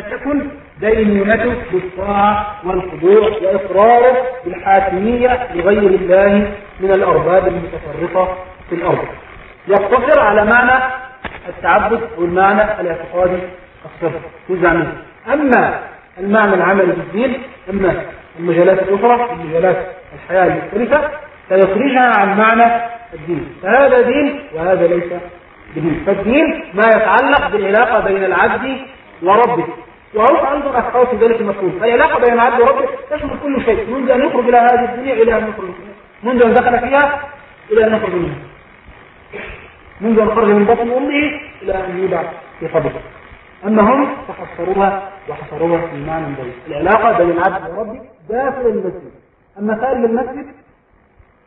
تكن دينونته بالطاعة والخضوع وإقراره بالحاكمية لغير الله من الأرباب المتفرقة في الأرض. يقتصر على معنى التعبد والمعنى الاعتقادي الصرف جزء منه أما المعنى العملي بالدين أما المجالات الأخرى المجالات الحياة المختلفة سيخرجها عن معنى الدين. فهذا دين وهذا ليس بدين فالدين ما يتعلق بالعلاقة بين العبد وربه. وهو عندهم أشخاص في ذلك المفهوم. فالعلاقة بين العبد وربه تشمل كل شيء. منذ أن يخرج إلى هذه الدنيا إلى أن يخرج منذ أن دخل فيها إلى أن يخرج منها. منذ أن خرج من بطن أمه إلى أن يبعث في قبره. أما هم فحصروها وحصروها في معنى بعيد العلاقة بين العبد وربه داخل المسجد. أما خارج المسجد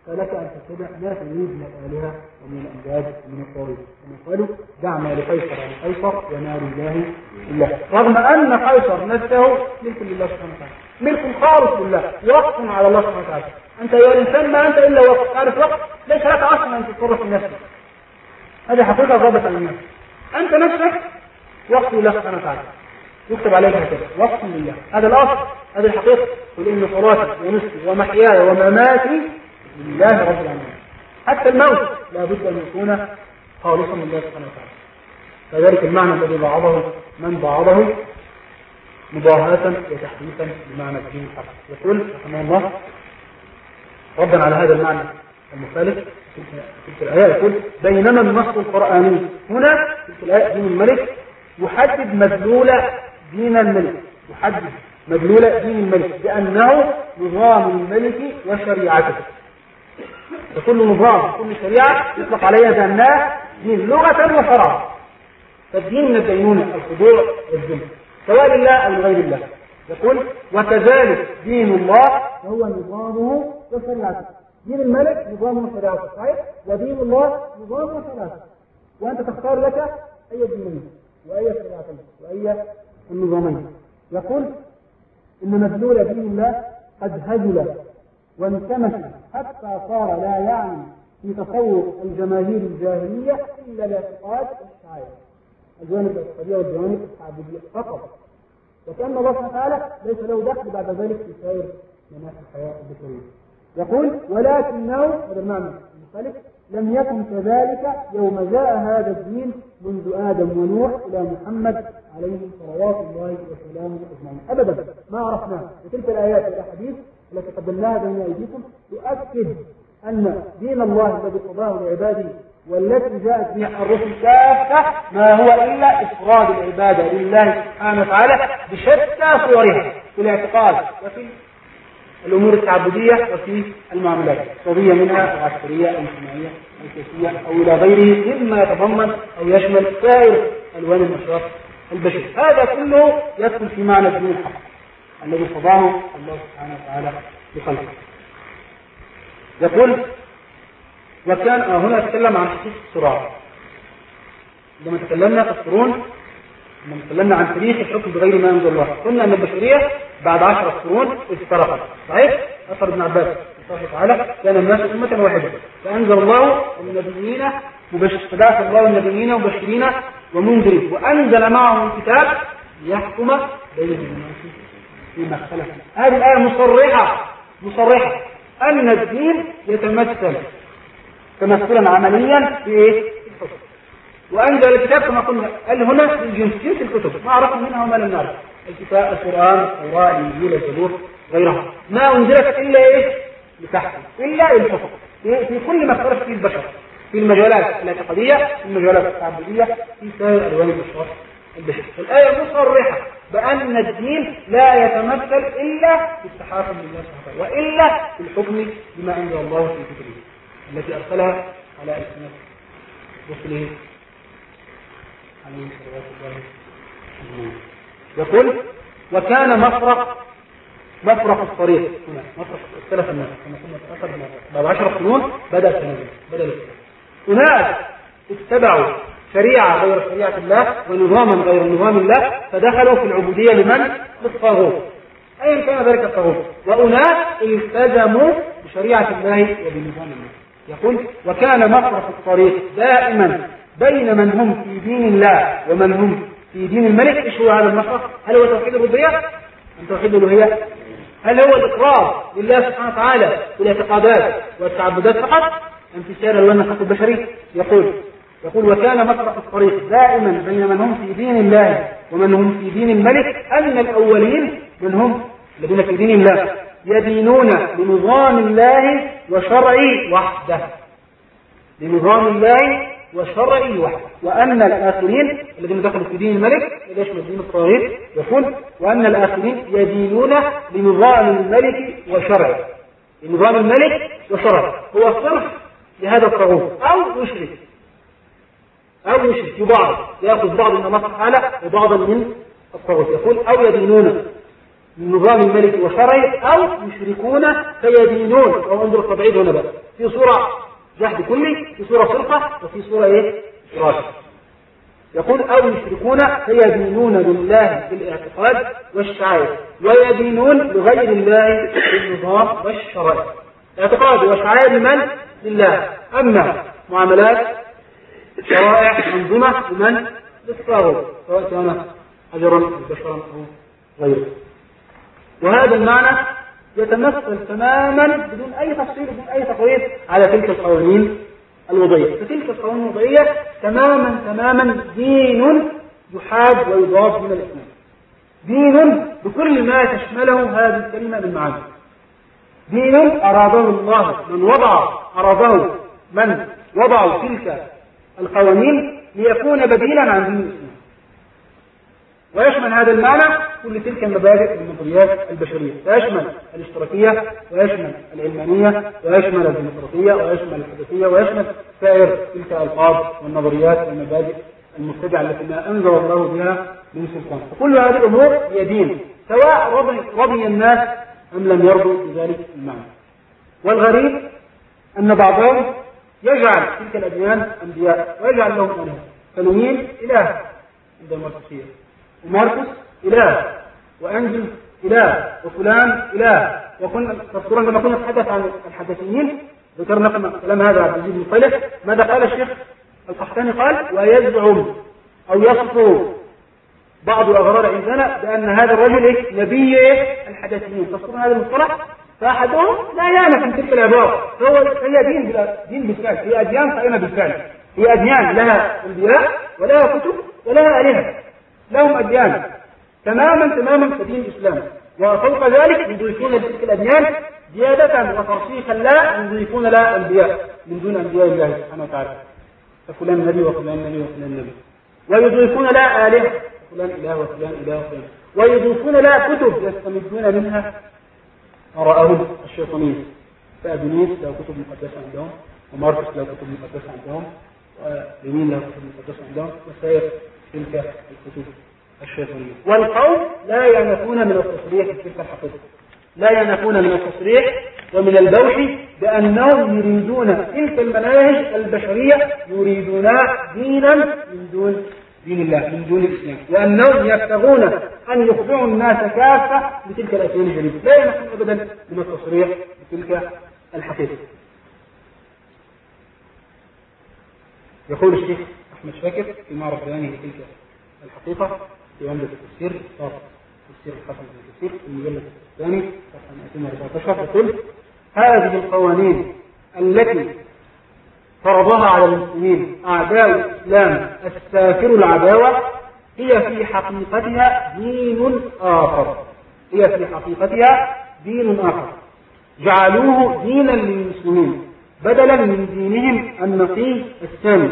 فلك أن تتبع ما تريد من الآلهة ومن الأمجاد ومن الطاغوت كما قالوا دع ما لقيصر لقيصر وما لله إلا. رغم أن قيصر نفسه ملك لله سبحانه وتعالى. ملك خالص لله وقف على الله سبحانه وتعالى. أنت يا إنسان ما أنت إلا وقف. تعرف وقف. ليس لك أصلا أن تتصرف نفسك. هذه حقيقة ضابطة للناس. أنت نفسك وقف لله سبحانه وتعالى. يكتب عليك هكذا وقف لله. هذا الأصل هذه الحقيقة. قل إن صلاتي ونسكي ومحياي ومماتي لله رب العالمين. حتى الموت لا بد أن يكون خالصا لله سبحانه وتعالى. فذلك المعنى الذي بعضه من بعضه مضاهاة وتحديثا بمعنى الدين الحق يقول رحمه الله ردا على هذا المعنى المختلف تلك الآية. يقول بينما النص القرآني هنا تلك الآية دين الملك يحدد مدلول دين الملك. يحدد مدلول دين الملك بأنه نظام الملك وشريعته. فكل نظام كل شريعة يطلق عليها بأنها دين لغة وشرعا فالدين من الدينونة الخضوع والذل. سواء لله أو لغير الله. يقول وكذلك دين الله هو نظامه وشريعته دين الملك نظامه وشريعته صحيح؟ ودين الله نظامه وشريعته وأنت تختار لك أي دين وأي شريعة وأي النظامين يقول إن مدلول دين الله قد هجل وانكمش حتى صار لا يعني في تصور الجماهير الجاهلية إلا الاعتقاد والشعائر الجوانب الاقتصادية والجوانب التعبدية فقط. وكأن الله سبحانه وتعالى ليس له دخل بعد ذلك في سائر مناحي الحياة البشرية. يقول ولكنه هذا المعنى المختلف لم يكن كذلك يوم جاء هذا الدين منذ آدم ونوح إلى محمد عليه صلوات الله وسلامه أجمعين. أبدا ما عرفناه. وتلك الآيات والأحاديث التي قدمناها بين أيديكم تؤكد أن دين الله الذي قضاه لعباده والتي جاءت بها الرسل كافة ما هو إلا إفراد العبادة لله سبحانه وتعالى بشتى صورها في الاعتقاد وفي الأمور التعبدية وفي المعاملات الاقتصادية منها العسكرية الاجتماعية السياسية أو إلى غيره مما يتضمن أو يشمل سائر ألوان النشاط البشري. هذا كله يدخل في معنى الدين الحق. الذي قضاه الله سبحانه وتعالى بخلقه يقول وكان آه هنا يتكلم عن خصوص الصراع لما تكلمنا القرون لما تكلمنا عن تاريخ الحكم بغير ما انزل الله قلنا أن البشرية بعد عشر قرون افترقت. صحيح؟ أثر ابن عباس الله تعالى كان الناس أمة واحدة. فأنزل الله النبيين فبعث الله النبيين مبشرين ومنذرين وأنزل معهم الكتاب ليحكم بين الناس فيما اختلف. هذه الآية مصرحة مصرحة. أن الدين يتمثل تمثلا عمليا في إيه؟ وانزل الكتاب كما قلنا قال هنا الجنس جنس الكتب. ما عرفنا منها وما لم نعرف. الكتاب القرآن التوراة الإنجيل الزبور غيرها. ما أنزلت إلا إيه؟ لتحكم إلا للحكم في كل ما اختلف فيه البشر. في المجالات الاعتقادية في المجالات التعبدية في سائر ألوان البشر. البشر. الآية مصرحة. بأن الدين لا يتمثل إلا بالتحاكم لله سبحانه وإلا بالحكم بما أنزل الله في كتبه التي أرسلها على ألسنة رسله عليه صلوات الله يقول وكان مفرق مفرق الطريق هنا مفرق اختلف الناس كما كنا بعد عشر قرون بدأ التنازل بدأ الاختلاف. أناس اتبعوا شريعة غير شريعة الله ونظاما غير نظام الله فدخلوا في العبودية لمن؟ للطاغوت أيا كان ذلك الطاغوت وأناس التزموا بشريعة الله وبنظام الله يقول وكان مفرق الطريق دائما بين من هم في دين الله ومن هم في دين الملك إيش هو هذا النصر؟ هل هو توحيد الربوبية؟ أم توحيد الألوهية؟ هل هو الإقرار لله سبحانه وتعالى بالاعتقادات والتعبدات فقط؟ أم في سائر الوان البشري؟ يقول يقول وكان مطرح الطريق دائما بين من هم في دين الله ومن هم في دين الملك أن الأولين من هم الذين في دين الله يدينون بنظام الله وشرعه وحده. بنظام الله وشرعه وحده. وأن الآخرين الذين دخلوا في دين الملك يشمل دين الطاغوت يقول وأن الآخرين يدينون بنظام الملك وشرعه. بنظام الملك وشرعه. هو صرف لهذا الطاغوت أو يشرك. أو يشرك بعض يأخذ بعض من تعالى وبعضا من الطاغوت يقول أو يدينون نظام الملك وشرعه أو يشركون فيدينون. أو انظر التبعيد هنا بقى. في صورة جهد كلي في صورة فرقة وفي صورة إيه؟ راشد يقول أو يشركون فيدينون لله بالاعتقاد والشعائر ويدينون لغير الله بالنظام والشرع. اعتقاد وشعائر لمن؟ لله. أما معاملات شرائع أنظمة لمن؟ للطاغوت سواء كان أجرا أو بشرا أو غيره. وهذا المعنى يتمثل تماما بدون أي تفصيل بدون أي تقرير على تلك القوانين الوضعية. فتلك القوانين الوضعية تماما تماما دين يحاد ويضاف من الإسلام. دين بكل ما تشمله هذه الكلمة من معاني. دين أراده الله من وضع أراده من وضعوا تلك القوانين ليكون بديلا عن دين الإسلام ويشمل هذا المعنى كل تلك المبادئ والنظريات البشرية. ويشمل الاشتراكية ويشمل العلمانية ويشمل الديمقراطية ويشمل الحدثية ويشمل سائر تلك الألفاظ والنظريات والمبادئ المبتدعة التي ما أنزل الله بها من سلطان. وكل هذه الأمور هي دين سواء رضي, رضي الناس أم لم يرضوا بذلك المعنى. والغريب أن بعضهم يجعل تلك الأديان أنبياء ويجعل لهم أله. فنميل إله عند الماركسية وماركوس إله. وأنجل إله. وفلان إله. وكنا تذكرون لما كنا نتحدث عن الحدثيين ذكرنا كلام هذا عبد العزيز بن صالح. ماذا قال الشيخ؟ القحطاني قال ويزعم أو يصف بعض الأغرار عندنا بأن هذا الرجل؟ نبي؟ الحدثيين. تذكرون هذا المصطلح. فأحدهم لا يعنى من تلك العبارة فهو هي دين دين بالفعل. هي أديان قائمة بالفعل؟ هي أديان لها أنبياء ولها كتب ولها آلهة. لهم أديان. تماما تماما كدين الإسلام. وفوق ذلك يضيفون لتلك الأديان زيادة وترسيخا لا يضيفون لها أنبياء من دون أنبياء الله سبحانه وتعالى. ففلان نبي وفلان نبي وفلان نبي. ويضيفون لا آلهة. فلان إله وفلان إله وفلان. ويضيفون لا كتب يستمدون منها. آراءهم الشيطانية. فأبنيس له كتب مقدسة عندهم وماركس له كتب مقدسة عندهم ولينين له كتب مقدسة عندهم وسائر تلك الكتب الشيطانية. والقوم لا ينفون من التصريح في تلك الحقيقة. لا ينفون من التصريح ومن البوح بأنهم يريدون تلك المناهج البشرية يريدونها دينا من دون دين الله من دون الإسلام. وأنهم يبتغون أن يخضعوا الناس كافة بتلك الأديان الجديدة. لا ينفون أبدا من التصريح بتلك الحقيقة. يقول الشيخ أحمد شاكر في معرض بيانه تلك الحقيقة في عمدة التفسير تفسير الحسن بن كثير في المجلد الثاني صفحة 214 يقول هذه القوانين التي فرضها على المسلمين أعداء الإسلام السافر العداوة هي في حقيقتها دين آخر. هي في حقيقتها دين آخر. جعلوه دينا للمسلمين بدلا من دينهم النقي الثاني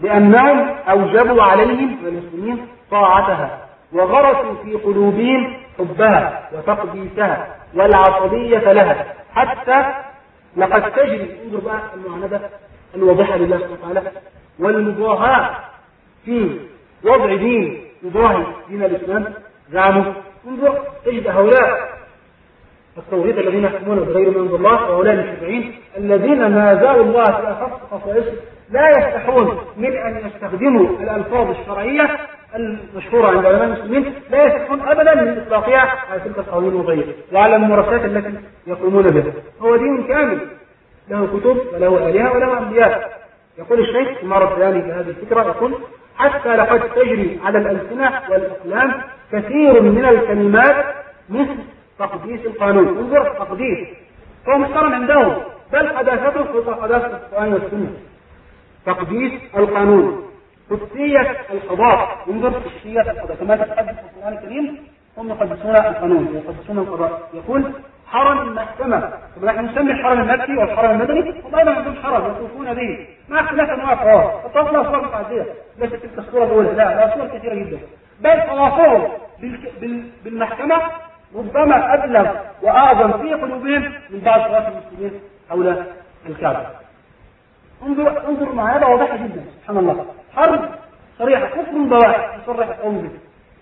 لأنهم أوجبوا عليهم المسلمين طاعتها وغرسوا في قلوبهم حبها وتقديسها والعصبية لها حتى لقد تجري انظر بقى المعاندة الواضحة لله سبحانه وتعالى. والمضاهاة في وضع دين يضاهي دين الإسلام. زعموا انظر تجد هؤلاء التوحيد الذين يحكمون بغير ما انزل الله وهؤلاء المشرعين الذين ما زالوا الله في اخص خصائصه لا يستحون من أن يستخدموا الألفاظ الشرعية المشهورة عند علماء المسلمين لا يستحون ابدا من إطلاقها على تلك القوانين الوضعية وعلى الممارسات التي يقومون بها. هو دين كامل. له كتب وله آلهة وله أنبياء. يقول الشيخ في معرض بيانه بهذه الفكرة يقول حتى لقد تجري على الألسنة والأقلام كثير من الكلمات مثل تقديس القانون. انظر تقديس. هو محترم عندهم. بل قداسته في قداسة القرآن والسنة. تقديس القانون. قدسية القضاء. انظر قدسية القضاء. كما تتحدث في القرآن الكريم هم يقدسون القانون ويقدسون القضاء. يقول حرم المحكمة. طب نحن نسمي الحرم المكي والحرم المدني؟ والله ما عندهم حرم يطوفون به. ما اختلاف أنواع الطواف. الطواف له صور متعددة ليست تلك الصورة الأولى لا لا صور كثيرة جدا. بل طوافهم بالمحكمة ربما أبلغ وأعظم في قلوبهم من بعض طواف المسلمين حول الكعبة. انظر انظر مع هذا واضحة جدا. سبحان الله. حرب صريحة كفر بواح يصرح القوم به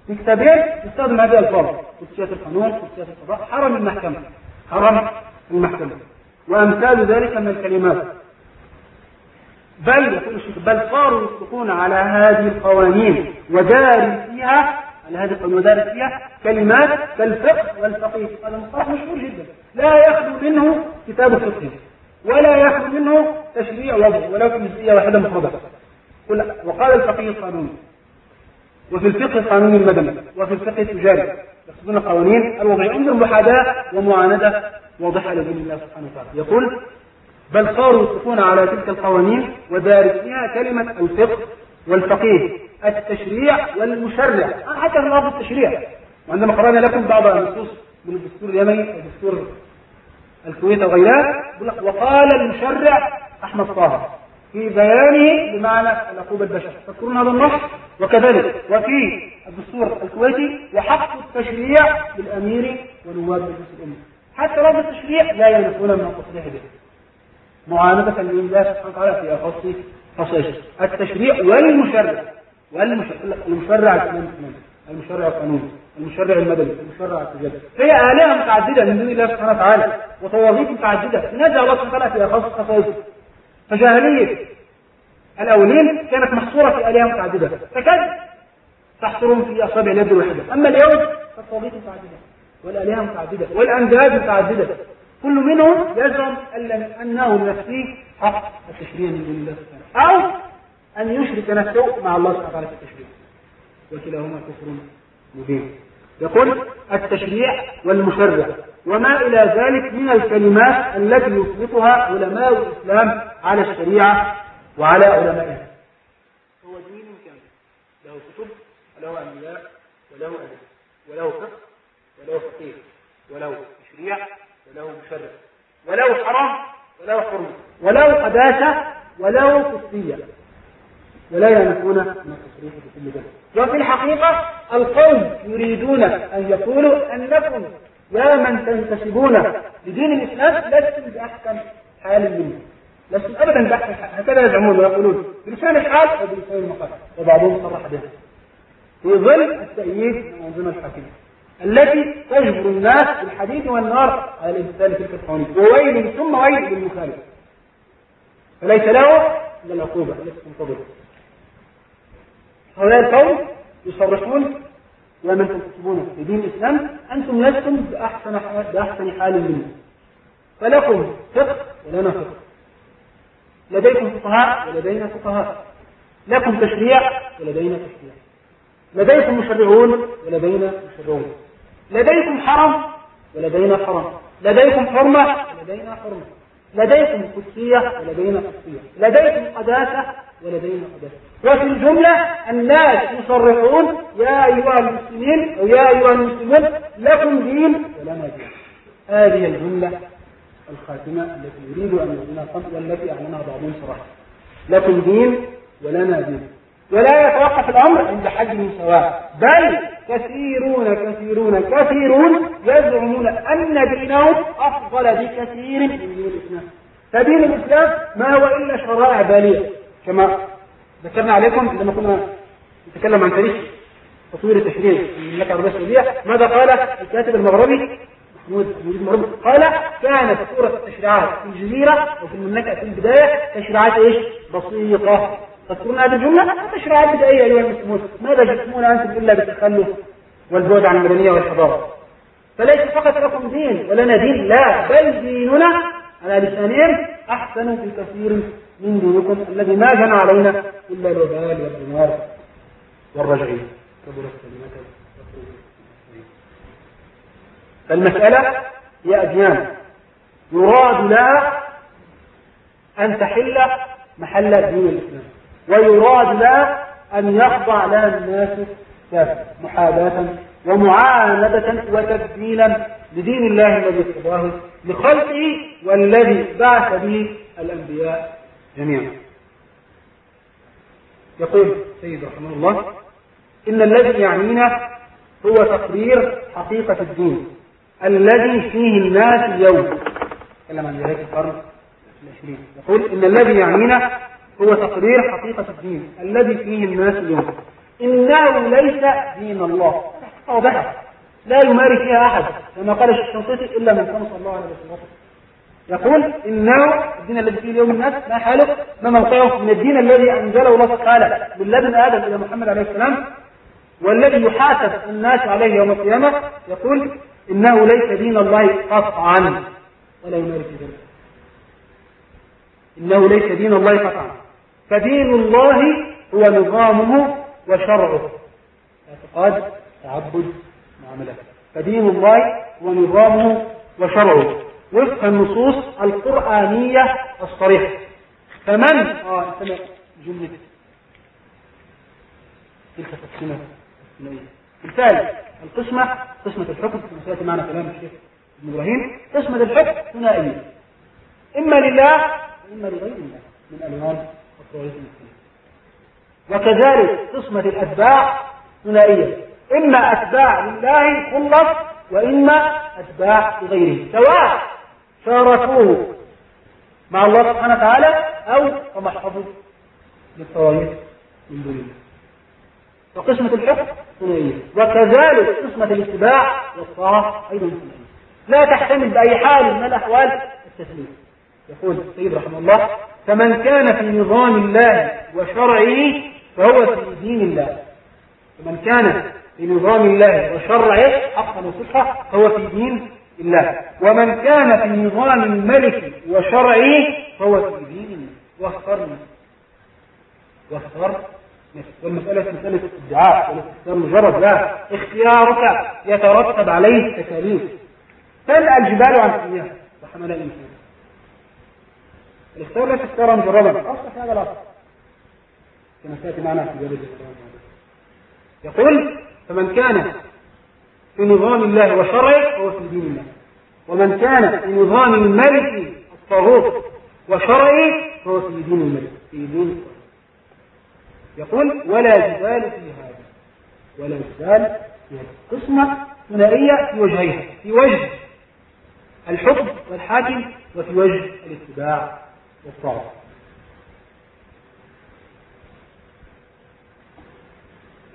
في كتابين يستخدم هذه الألفاظ قدسية القانون قدسية القضاء حرم المحكمة. حرم المحكمة. وأمثال ذلك من الكلمات. بل يقول الشيخ بل صاروا يطلقون على هذه القوانين ودار فيها على هذه القوانين ودار فيها كلمات كالفقه والفقيه هذا مصطلح مشهور جدا. لا يخلو منه كتاب الفقه ولا يخلو منه تشريع وضع ولا في جزئيه واحدة مفردة وقال الفقيه القانوني. وفي الفقه القانوني المدني وفي الفقه التجاري. يقصدون القوانين الوضعية انظر محاذاة ومعاندة واضحة لدين الله سبحانه وتعالى. يقول بل صاروا يطلقون على تلك القوانين ودارسيها كلمة الفقه والفقيه التشريع والمشرع. حتى في لفظ التشريع. وعندما قرأنا لكم بعض النصوص من الدستور اليمني الدستور الكويت وغيرها وقال المشرع أحمد طه في بيانه بمعنى العقوبة البشر تذكرون هذا النص وكذلك وفي الدستور الكويتي وحق التشريع للأمير ونواب مجلس الأمة. حتى لفظ التشريع لا ينفون من التصريح به. معاندة لله سبحانه وتعالى في أخص خصائص التشريع والمشرع والمشرع المشرع الإمام المشرع القانوني المشرع المدني المشرع التجاري. هي آلهة متعددة من دون الله سبحانه وتعالى وطواغيت متعددة. نزع الله سبحانه وتعالى في أخص خصائصه فجاهلية. الأولين كانت محصورة في آلهة متعددة. فكان تحصرهم في أصابع اليد الواحدة أما اليوم فالطواغيت متعددة. والآلهة متعددة. والأنداد متعددة. كل منهم يزعم أنه نفسه حق التشريع من دون الله سبحانه أو أن يشرك نفسه مع الله سبحانه وتعالى في التشريع. وكلاهما كفر مبين. يقول التشريع والمشرع. وما إلى ذلك من الكلمات التي يطلقها علماء الإسلام على الشريعة وعلى علمائها. هو دين كامل. له كتب وله أنبياء وله أدب وله فقه وله فقيه وله تشريع وله مشرع وله حرام وله حرمة وله قداسة وله قدسية ولا ينفون من التصريح بكل ذلك وفي الحقيقة القوم يريدون أن يقولوا أنكم يا من تنتسبون لدين الإسلام لستم بأحسن حال منه أبدا بأحسن حال هكذا يزعمون ويقولون بلسان الحال أو بلسان المقال. وبعضهم صرح به. في ظل التأييد من الحاكمة التي تجبر الناس بالحديد والنار على الامتثال تلك القوانين. وويل ثم ويل للمخالف. فليس له إلا العقوبة التي تنتظره هؤلاء القوم يصرحون يا من تنتسبون في دين الإسلام أنتم لستم بأحسن حال, بأحسن حال منه. فلكم فقه ولنا فقه. لديكم فقهاء ولدينا فقهاء. لكم تشريع ولدينا تشريع. لديكم مشرعون ولدينا مشرعون. لديكم حرم ولدينا حرم. لديكم حرمة ولدينا حرمة. لديكم قدسية ولدينا قدسية. لديكم قداسة ولدينا قداسة. وفي الجملة الناس يصرحون يا أيها المسلمين أو يا أيها المسلمون لكم دين ولنا دين. هذه الجملة الخاتمة التي يريد أن يؤمنها الخمس والتي أعلنها بعضهم صراحة لكم دين ولنا دين. ولا يتوقف الأمر عند حجم سواء. بل كثيرون كثيرون كثيرون يزعمون أن دينهم أفضل بكثير من دين الإسلام. فدين الإسلام ما هو إلا شرائع بالية. كما ذكرنا عليكم عندما كنا نتكلم عن تاريخ تطوير التشريع في المملكة العربية السعودية. ماذا قال الكاتب المغربي؟ قال كانت صورة التشريعات في الجزيرة وفي المملكة في البداية تشريعات إيش؟ بسيطة. تذكرون هذه الجملة؟ تشريعات بدائية أيها المسلمون ماذا جسمون أنتم إلا بالتخلف والبعد عن المدنية والحضارة؟ فليس فقط لكم دين ولنا دين لا بل ديننا. على لسانهم أحسن في كثير من دينكم الذي ما جنى علينا إلا الوبال والدمار والرجعية كبرت كلمة فالمسألة هي أديان يراد لها أن تحل محل دين الإسلام ويراد لها أن يخضع لها الناس كافة محاباة ومعاندة وتبديلا لدين الله الذي ارتضاه لخلقه والذي بعث به الأنبياء جميعا. يقول سيد رحمه الله إن الذي يعنينا هو تقرير حقيقة الدين. الذي فيه الناس اليوم تكلم عن ذلك القرن العشرين. يقول إن الذي يعنينا هو تقرير حقيقة الدين. الذي فيه الناس اليوم إنه ليس دين الله. واضحة لا يماري فيها أحد. كما قال الشنقيطي إلا من كان صلى الله عليه وسلم. يقول إنه الدين الذي فيه اليوم الناس ما حاله. ما موقعه؟ من الدين الذي أنزله الله تعالى من لدن آدم إلى محمد عليه السلام. والذي يحاسب الناس عليه يوم القيامة. يقول إنه ليس دين الله قطعا. ولا يمارس ذلك إنه ليس دين الله قطعا. فدين الله هو نظامه وشرعه. اعتقاد تعبد معاملات فدين الله هو نظامه وشرعه. وفق النصوص القرآنية الصريحة. فمن؟ آه جملة. تلك تقسيمة بالفعل القسمة قسمة الحكم كما سيأتي معنا كلام الشيخ ابن إبراهيم قسمة الحكم ثنائية إما لله وإما لغير الله من ألوان الطوائف المختلفة وكذلك قسمة الأتباع ثنائية إما أتباع لله خلص وإما أتباع لغيره سواء شاركوه مع الله سبحانه وتعالى أو تمحضوا للطوائف من دون الله. وقسمة الحكم ثنائية وكذلك قسمة الاتباع والطاعة أيضا ثنائية لا تحتمل بأي حال من الأحوال التسليم. يقول السيد رحمه الله فمن كان في نظام الله وشرعه فهو في دين الله. فمن كان في نظام الله وشرعه حقا وصحة فهو في دين الله. ومن كان في نظام الملك وشرعه فهو في دين الله. واختار واختار والمسألة مسألة ادعاء والاختيار مجرد لا اختيارك يترتب عليه تكاليف. تملأ الجبال عن سميها وحمل الإنسان الاختيار ليس اختيارا مجردا. في هذا الأصل. كما سيأتي معنا في جواب يقول فمن كان في نظام الله وشرعه فهو في دين الله. ومن كان في نظام الملك الطاغوت وشرعه فهو في دين الملك في دين يقول ولا جدال في هذا. ولا جدال في هذا. قسمة ثنائية في وجهين في وجه الحكم والحاكم وفي وجه الاتباع والطاعة.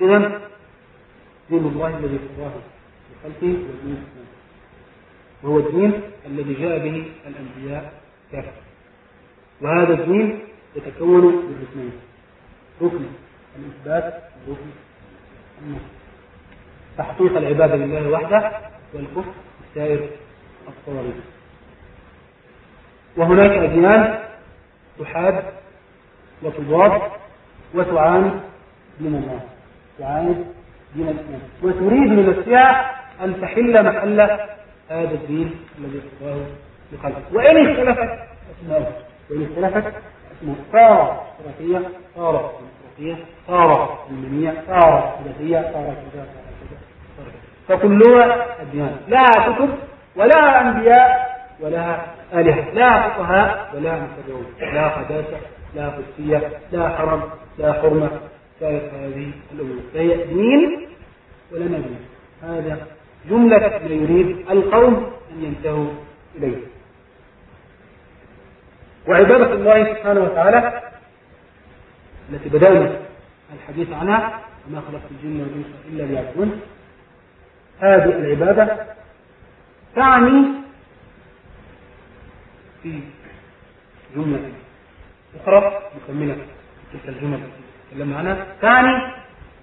إذا دين الله الذي ارتضاه لخلقه ودين الإسلام. وهو الدين الذي جاء به الأنبياء كافة. وهذا الدين يتكون من اثنين. ركن الإثبات النصر تحقيق العبادة لله وحده والكفر سائر الطوارئ وهناك أديان تحاد وتضاد وتعاند دين الله تعاند دين الإسلام. وتريد لنفسها أن تحل محل هذا الدين الذي ارتضاه لخلقه وإن اختلفت أسماؤه وإن اختلفت صار اشتراكية صار ديمقراطية صار علمانية صار ثلاثية صار كذا فكلها أديان. لها كتب ولها أنبياء ولها آلهة. لا فقهاء ولا متبعون لا قداسة لا قدسية لا حرم لا حرمة. سائر هذه الأمور. فهي دين ولنا دين هذا جملة ما يريد القوم أن ينتهوا إليه. وعبادة الله سبحانه وتعالى التي بدأنا الحديث عنها وما خلقت الجن والإنس إلا ليعبدون. هذه العبادة تعني في جملة أخرى مكملة تلك الجمل تكلمنا عنها. تعني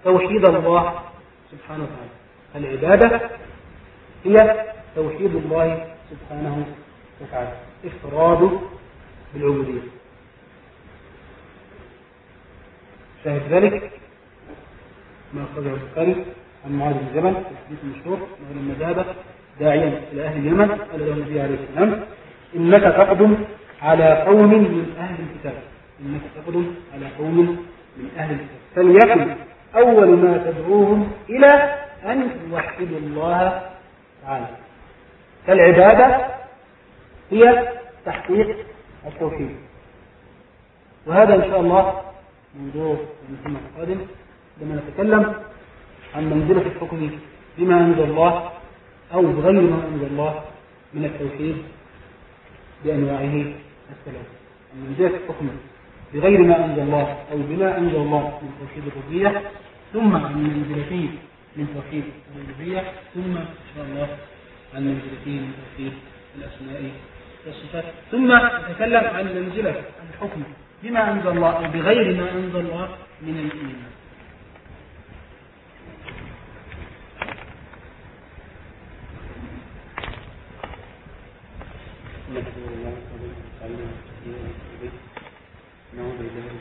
توحيد الله سبحانه وتعالى. العبادة هي توحيد الله سبحانه وتعالى. إفراده بالعبودية شاهد ذلك ما أخرجه البخاري عن معاذ بن جبل في الحديث المشهور أنه لما ذهب داعيا إلى أهل اليمن قال له النبي عليه السلام إنك تقدم على قوم من أهل الكتاب. إنك تقدم على قوم من أهل الكتاب. فليكن أول ما تدعوهم إلى أن يوحدوا الله تعالى. فالعبادة هي تحقيق التوحيد وهذا إن شاء الله موضوع المسلم القادم لما نتكلم عن منزلة الحكم بما أنزل الله أو بغير ما أنزل الله من التوحيد بأنواعه الثلاثة منزلة الحكم بغير ما أنزل الله أو بما أنزل الله من توحيد الربوبية ثم عن منزلتين من توحيد الربوبية ثم إن شاء الله عن منزلتين من توحيد الأسماء والصفات ثم نتكلم عن منزلة الحكم بما أنزل الله أو بغير ما أنزل الله من الإيمان. نعوذ بالله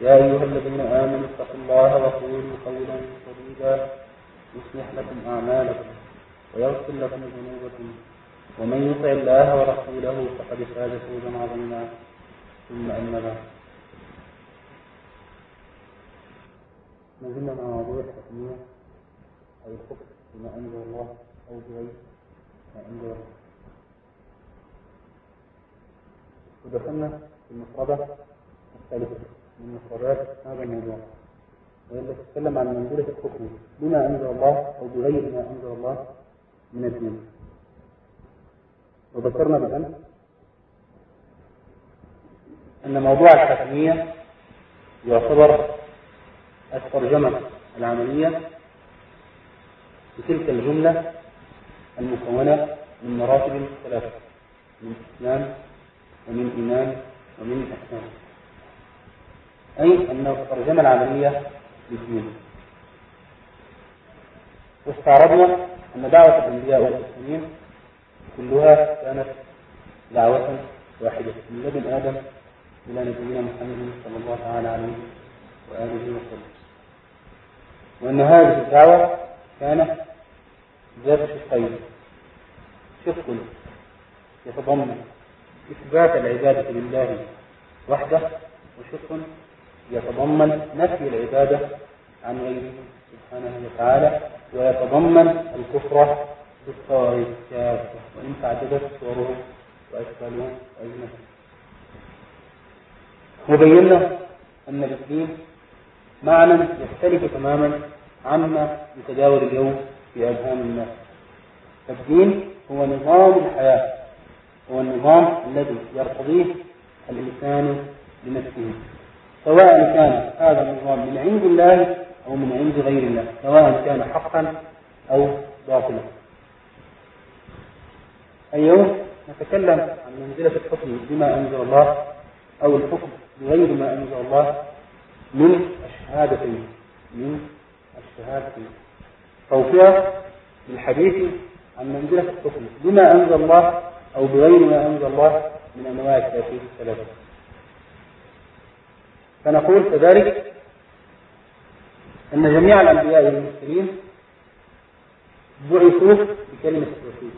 يا أيها الذين آمنوا اتقوا الله وقولوا قولا سديدا يصلح لكم أعمالكم ويغفر لكم ذنوبكم. ومن يطع الله ورسوله فقد فاز فوزا عظيما. ثم أما بعد. ما زلنا مع موضوع الحكمية أو الحكم بما أنزل الله أو بغير ما أنزل الله. ودخلنا في المفردة الثالثة. من مفردات هذا الموضوع. التي تتكلم عن منزلة الحكم بما أنزل الله أو بغير ما أنزل الله من الدين. وذكرنا بالأمس أن موضوع الحكمية يعتبر الترجمة العملية لتلك الجملة المكونة من مراتب ثلاثة من إسلام ومن إيمان ومن إحسان أي أن الترجمة العملية للدين واستعرضنا أن دعوة الأنبياء والمسلمين كلها كانت دعوة واحدة من لدن آدم إلى نبينا محمد صلى الله تعالى عليه وآله وسلم. وأن هذه الدعوة كانت ذات شقين. شق يتضمن إثبات العبادة لله وحده وشق يتضمن نفي العبادة عن غيره سبحانه وتعالى ويتضمن الكفر بالطوارئ كافة وإن تعددت صورهم وأشكالهم وأجنبهم وبينا أن للدين معنى يختلف تماما عما يتداول اليوم في أذهان الناس. الدين هو نظام الحياة هو النظام الذي يرتضيه الإنسان لنفسه. سواء كان هذا النظام من عند الله أو من عند غير الله سواء كان حقا أو باطلا. اليوم نتكلم عن منزلة الحكم بما أنزل الله أو الحكم بغير ما أنزل الله من الشهادتين من الشهادتين. توفير للحديث عن منزلة الحكم بما أنزل الله أو بغير ما أنزل الله من أنواع التأكيد الثلاثة فنقول كذلك أن جميع الأنبياء والمرسلين بعثوا بكلمة التوحيد.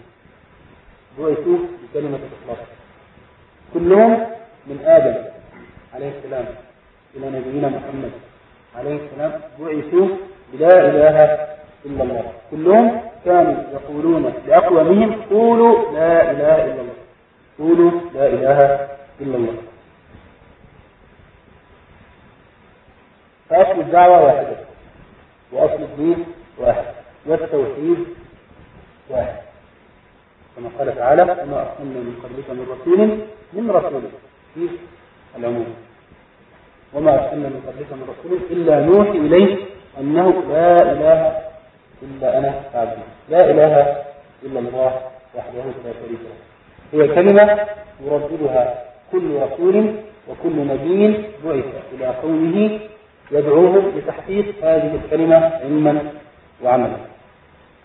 بعثوا بكلمة الإخلاص. كلهم من آدم عليه السلام إلى نبينا محمد عليه السلام بعثوا بلا إله إلا الله. كلهم كانوا يقولون لأقوامهم قولوا لا إله إلا الله. قولوا لا إله إلا الله. فأصل الدعوة واحدة وأصل الدين واحد. والتوحيد واحد. كما قال تعالى وما أرسلنا من قبلك من رسول من رسول. في العموم. وما أرسلنا من قبلك من رسول إلا نوحي إليه أنه لا إله إلا أنا فاعبدون. لا إله إلا الله وحده لا شريك له. هي كلمة يرددها كل رسول وكل نبي بعث إلى قومه يدعوهم لتحقيق هذه الكلمة علما وعملا.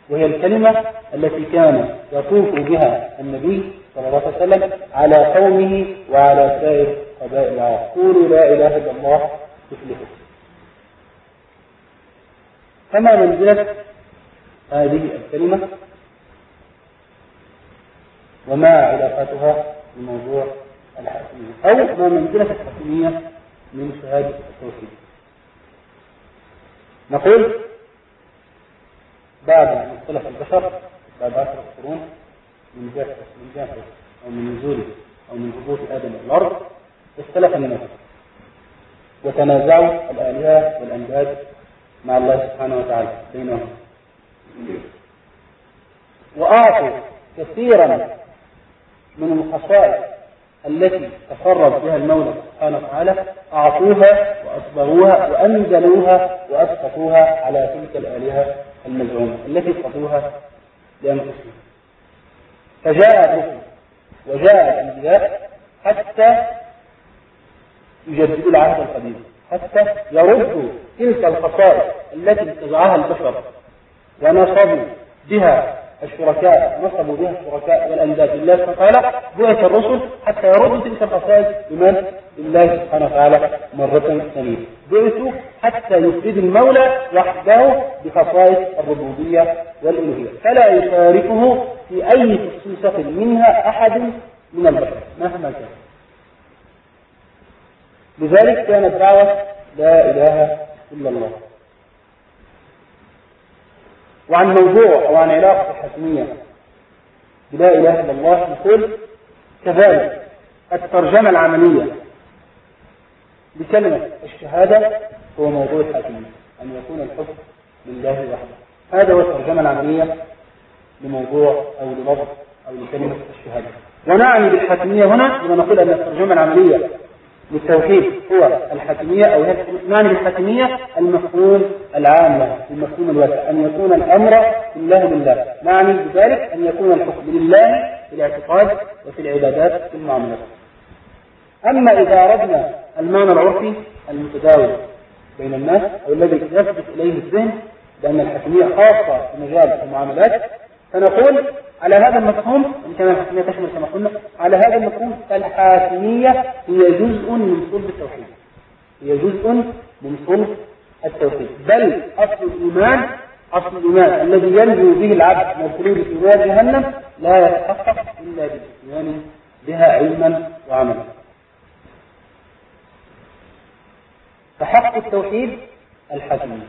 وهي الكلمة التي كان يطوف بها النبي صلى الله عليه وسلم على قومه وعلى سائر قبائل العرب. قولوا لا إله إلا الله تفلحوا. فما منزلة هذه الكلمة؟ وما علاقتها بموضوع الحاكمية؟ أو ما منزلة الحاكمية من شهادة التوحيد؟ نقول بعد اختلف البشر بعد عشرة قرون من جهة من جهة أو من نزول أو من هبوط آدم الأرض اختلف الناس. وتنازعوا الآلهة والأنداد مع الله سبحانه وتعالى بينهم. وأعطوا كثيرا من الخصائص التي تفرد بها المولى سبحانه وتعالى أعطوها وأصبغوها وأنزلوها وأسقطوها على تلك الآلهة المزعومة التي اصطفوها لأنفسهم. فجاء الرسل وجاء الأنبياء حتى يجددوا العهد القديم حتى يردوا تلك الخصائص التي اتبعها البشر ونصبوا بها الشركاء نصبوا بها الشركاء والأنداد لله سبحانه وتعالى. بعث الرسل حتى يردوا تلك الخصائص لمن؟ لله سبحانه وتعالى. مرة ثانية. بعثوا حتى يفرد المولى وحده بخصائص الربوبية والألوهية. فلا يشاركه في أي خصوصة منها أحد من البشر مهما كان. لذلك كانت دعوة لا إله إلا الله. وعن موضوع وعن علاقة الحكمية بلا إله إلا الله نقول كذلك الترجمة العملية بكلمة الشهادة هو موضوع الحكمية أن يكون الحكم لله وحده. هذا هو الترجمة العملية لموضوع أو للفظ أو لكلمة الشهادة. ونعني بالحكمية هنا لما نقول أن الترجمة العملية للتوحيد هو الحكمية أو معنى الحكمية المفهوم العام المفهوم الواسع. أن يكون الأمر كله لله معنى بذلك أن يكون الحكم لله في الاعتقاد وفي العبادات في المعاملات أما إذا أردنا المعنى العرفي المتداول بين الناس أو الذي يثبت إليه الذهن بأن الحكمية خاصة في مجال المعاملات فنقول على هذا المفهوم الحاكمية تشمل كما قلنا على هذا المفهوم الحاكمية هي جزء من صلب التوحيد. هي جزء من صلب التوحيد. بل أصل الإيمان أصل الإيمان الذي ينجو به العبد من الخلود في نار جهنم لا يتحقق إلا بالإيمان بها علما وعملا. فحق التوحيد الحاكمية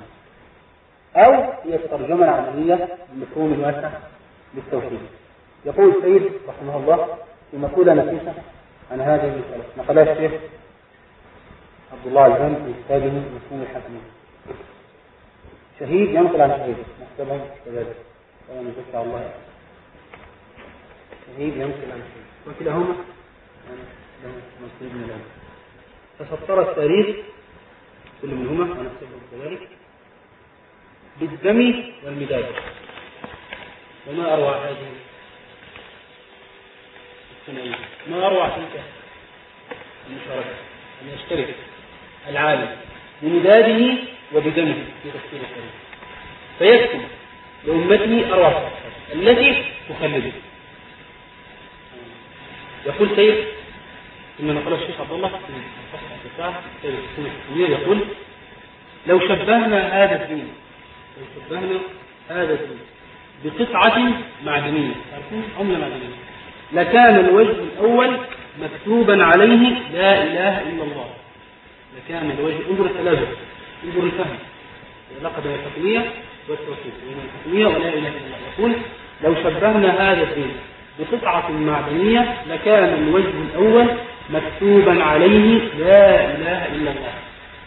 أو هي الترجمة العملية للمفهوم الواسع. للتوحيد يقول السيد رحمه الله في مقولة نفيسة عن هذه المسألة. نقلها الشيخ عبد الله الهم في كتابه مفهوم الحكمية شهيد ينقل عن شهيد. نحسبهم كذلك. ولا نذكر الله. شهيد ينقل عن شهيد. وكلاهما من الأمر فسطر التاريخ كل منهما ونحسبهم كذلك بالدم والمداد. وما أروع هذه. ما أروع تلك المشاركة. أن يشترك العالم بمداده وبدمه في تفسير الكريم فيكتب لأمته أروع التي تخلده. يقول سيد ثم نقل الشيخ عبد الله في الفصل التاسع سيد يقول لو شبهنا هذا الدين لو شبهنا هذا الدين بقطعة معدنية. عملة معدنية. لكان الوجه الأول مكتوبا عليه لا إله إلا الله. لكان الوجه انظر التلازم. انظر الفهم. العلاقة بين الحكمية والتوحيد. بين الحكمية ولا إله إلا الله. يقول لو شبهنا هذا الدين بقطعة معدنية لكان الوجه الأول مكتوبا عليه لا إله إلا الله.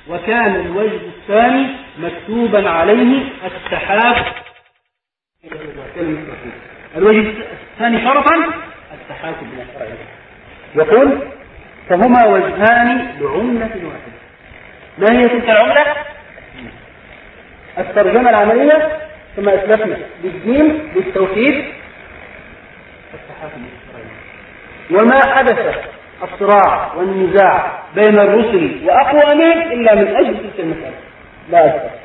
وكان الوجه الثاني مكتوبا عليه السحاب الوجه الثاني شرطا التحاكم إلى شرع. يقول فهما وجهان لعملة واحدة. ما هي تلك العملة؟ الترجمة العملية كما أسلفنا. للدين للتوحيد التحاكم وما حدث الصراع والنزاع بين الرسل وأقوامهم إلا من أجل تلك المسألة. لا أكثر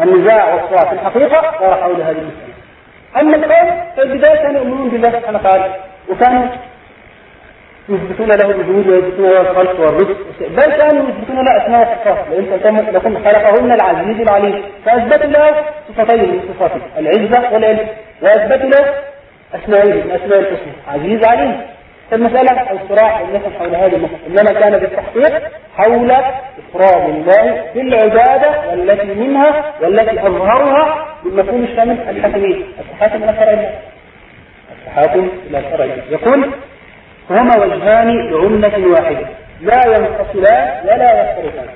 النزاع والصراع في الحقيقة صار حول هذه المسألة. أما القوم في البداية كانوا يؤمنون بالله سبحانه وتعالى وكانوا يثبتون له الوجود ويثبتون له الخلق والرزق بل كانوا يثبتون له أسماء وصفات لأن لكم خلقهن العزيز العليم. فاثبتوا له صفتين من صفاته العزة والعلم. واثبتوا له اسمائه من أسماء الحسنى. عزيز عليم. فالمسألة الصراع النفس حول هذه المسألة إنما كان بالتحقيق حول إفراد الله بالعبادة والتي منها والتي أظهرها بالمفهوم الشامل الحكمية التحاكم إلى شرع الله. التحاكم إلى شرع الله. يقول فهما وجهان لعملة واحدة لا ينفصلان ولا يختلفان.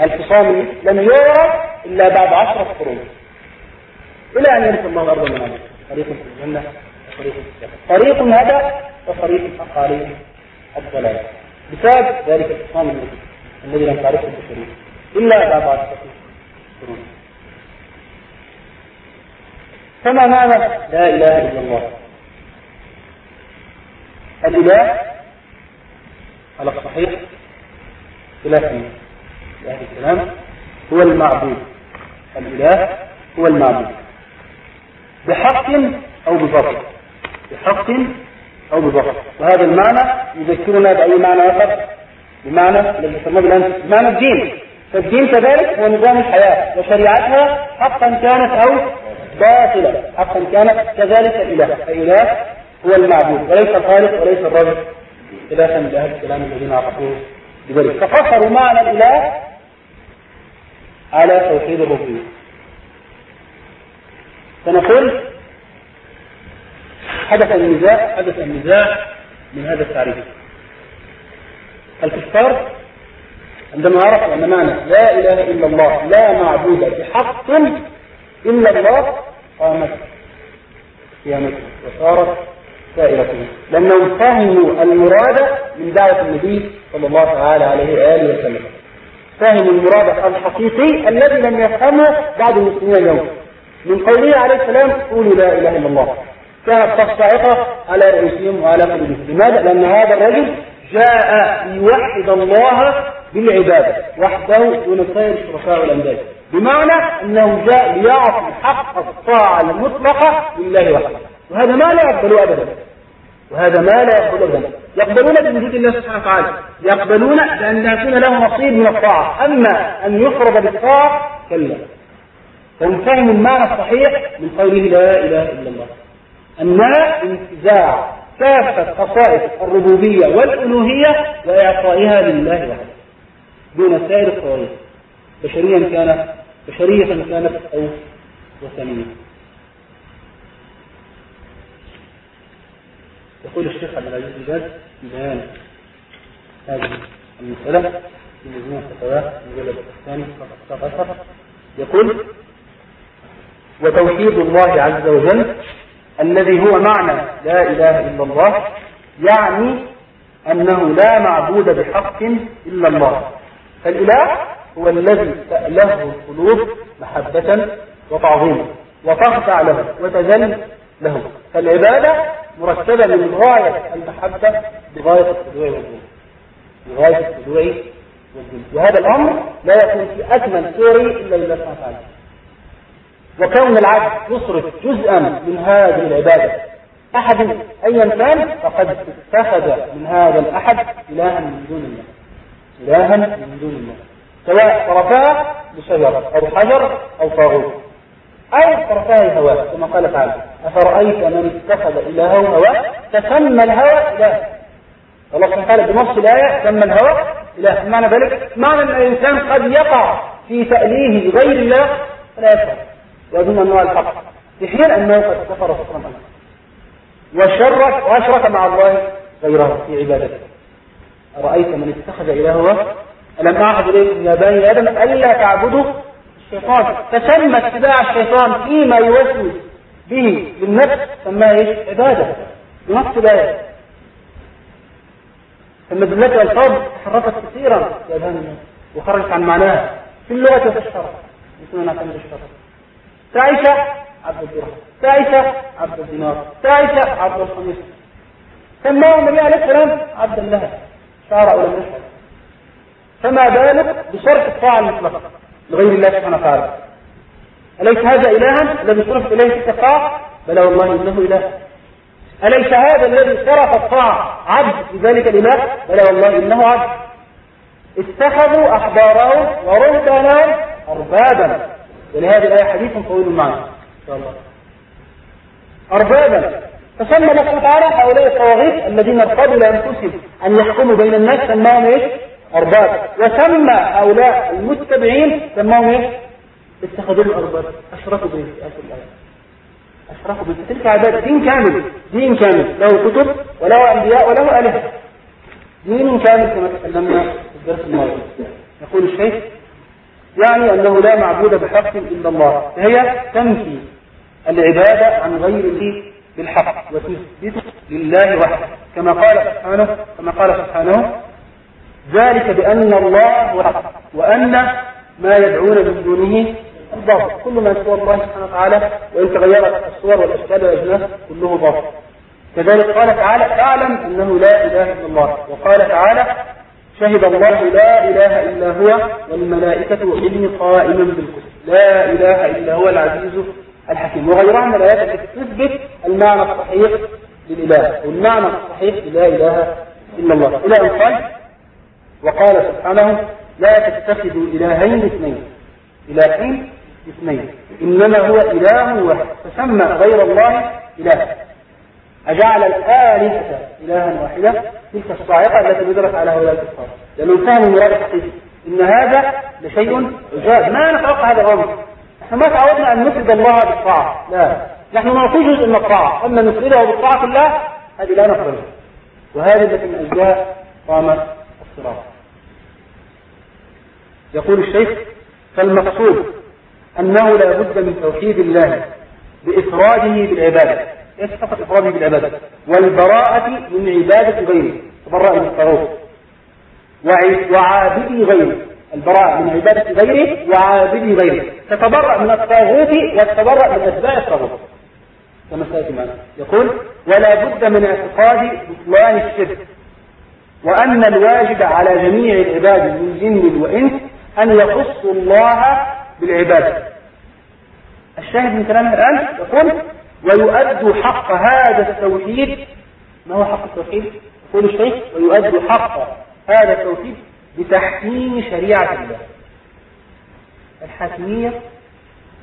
الخصام لم يرى إلا بعد عشرة قرون. إلى أن يرث الله الأرض من الجنة وطريق في الجنة. طريق هذا وطريق الحق عليه الضلال. بسبب ذلك الخصام الذي الذي لم تعرفه البشرية. إلا بعد عشرة فما معنى لا إله إلا الله؟ الإله على الصحيح خلافا لأهل الكلام. هو المعبود. الإله هو المعبود. بحق أو ببطل بحق أو ببطل وهذا المعنى يذكرنا بأي معنى آخر بمعنى الذي سماه بالأمس. بمعنى الدين. فالدين كذلك هو نظام الحياة وشريعتها حقا كانت أو باطلة. حقا كانت كذلك الإله الإله هو المعبود. وليس الخالق وليس الرجل خلافا لأهل الكلام الذين عرفوه بذلك. فقصروا معنى الإله على توحيد الربوبية فنقول حدث النزاع حدث النزاع من هذا التعريف. الكفار عندما عرفوا أن معنى لا إله إلا الله لا معبود بحق إلا الله قامت قيامته وصارت سائرته. لأنهم فهموا المراد من دعوة النبي صلى الله تعالى عليه وآله وسلم. فهموا المراد الحقيقي الذي لم يفهمه بعض المسلمين اليوم. من قوله عليه السلام قولوا لا إله إلا الله. كانت تصاعقة على رؤوسهم وعلى قلوبهم. لماذا؟ لأن هذا الرجل جاء ليوحد الله بالعبادة وحده دون سائر الشركاء والأنداد بمعنى أنه جاء ليعطي حق الطاعة المطلقة لله وحده. وهذا ما لا يقبلوا أبدا. وهذا ما لا يقبلوا أبدا. يقبلون بوجود الله سبحانه وتعالى. يقبلون بأن يكون له نصيب من الطاعة. أما أن يفرض بالطاعة كلا. فهم فهموا المعنى الصحيح من قوله لا إله إلا الله. أنها انتزاع كافة خصائص الربوبية والألوهية وإعطائها لله وحده دون سائر الطوائف بشريا كانت بشرية كانت أو وثنية. يقول الشيخ عبد العزيز بن باز في بيان هذه المسألة في مجموع فتاواه المجلد الثاني صفحة يقول وتوحيد الله عز وجل الذي هو معنى لا إله إلا الله يعني أنه لا معبود بحق إلا الله. فالإله هو الذي تأله القلوب محبة وتعظيما وتخضع له وتذل له. فالعبادة مرتبة من غاية المحبة بغاية الخضوع والذل بغاية الخضوع والذل وهذا الأمر لا يكون في أكمل صوره إلا لله سبحانه وتعالى وكون العبد يصرف جزءا من هذه العبادة. أحد أيا كان فقد اتخذ من هذا الأحد إلها من دون الله. إلها من دون الله. سواء صرفها بشجرة أو حجر أو طاغوت. أو صرفها هواه كما قال تعالى أفرأيت من اتخذ إلهه هواه فسمى الهوى إله الله سبحانه وتعالى بنص الآية سمى الهوى إله معنى ذلك معنى أن الإنسان قد يقع في تأليه لغير الله فلا يفعل ويظن أنه الحق. في حين أنه قد كفر كفرا وشرك وأشرك مع الله غيره في عبادته. أرأيت من اتخذ إلهه؟ ألم أعهد إليكم يا بني آدم ألا تعبدوا الشيطان؟ فسمى اتباع الشيطان فيما يوسوس به للنفس سماها إيش؟ عبادة. بنص الآية فالمدلات الألفاظ تحركت كثيرا في أذهان الناس وخرجت عن معناها في اللغة الشرع مثل نعتمد الشرع تعيش عبد الدرهم. تعيش عبد الدينار. تعيش عبد الخميس. سماه النبي عليه السلام عبد الله. شعر أو لم فما بالك بشرط الطاعة المطلقة لغير الله سبحانه وتعالى؟ أليس هذا إلها الذي صرف إليه الطاعة بلى والله إنه إله. أليس هذا الذي صرف الطاعة عبد لذلك الإله؟ بلى والله إنه عبد. اتخذوا أحبارهم ورهبانهم أربابا. ولهذه الآية حديث طويل معنا. إن شاء الله أربابا فسمى الله تعالى هؤلاء الطواغيت الذين ارتضوا لأنفسهم أن يحكموا بين الناس سماهم إيش؟ أرباب. وسمى هؤلاء المتبعين سماهم إيش؟ اتخذوا الأرباب. أشركوا به الآية. أشركوا به تلك عبادة. دين كامل. دين كامل. له كتب وله أنبياء وله آلهة. دين كامل كما تكلمنا في الدرس الماضي. يقول الشيخ يعني أنه لا معبود بحق إلا الله فهي تنفي العبادة عن غيره بالحق وتثبت لله وحده. كما قال سبحانه كما قال سبحانه ذلك بأن الله هو الحق وأن ما يدعون من دونه الباطل كل ما سوى الله سبحانه وتعالى وإن تغيرت الصور والأشكال والأجناس كله باطل كذلك قال تعالى اعلم أنه لا إله إلا الله. وقال تعالى شهد الله لا إله إلا هو والملائكة وإني قائما بالقسط. لا إله إلا هو العزيز الحكيم. وغيرها من الآيات التي تثبت المعنى الصحيح للإله والمعنى الصحيح لا إله إلا الله. إلى أن قال وقال سبحانه لا تتخذوا إلهين اثنين. إلهين اثنين. إنما هو إله واحد. فسمى غير الله إله. أجعل الآلهة إلها واحدة. تلك الصاعقة التي ندرت على هؤلاء الكفار. لأنهم فهموا مراد الحقيقي إن هذا لشيء عجاب ما نتوقع هذا الأمر إحنا ما تعودنا أن نفرد الله بالطاعة. لا. نحن نعطي جزء من الطاعة. أما نفرده بالطاعة كلها هذه لا نفرده. وهذه التي من أجلها قام الصراط. يقول الشيخ فالمقصود أنه لا بد من توحيد الله بإفراده بالعبادة. ليس فقط إفراده بالعبادة والبراءة من عبادة غيره تبرأ من الطاغوت. وعابد غيره البراءة من عبادة غيره وعابد غيره تتبرأ من الطاغوت وتتبرأ من أتباع الطاغوت. كما سيأتي معنا. يقول ولا بد من اعتقاد بطلان الشرك وأن الواجب على جميع العباد من جن وإنس أن يخصوا الله بالعبادة. الشاهد من كلامه الآن يقول ويؤد حق هذا التوحيد. ما هو حق التوحيد؟ يقول الشيخ ويؤد حق هذا التوحيد بتحكيم شريعة الله. الحاكمية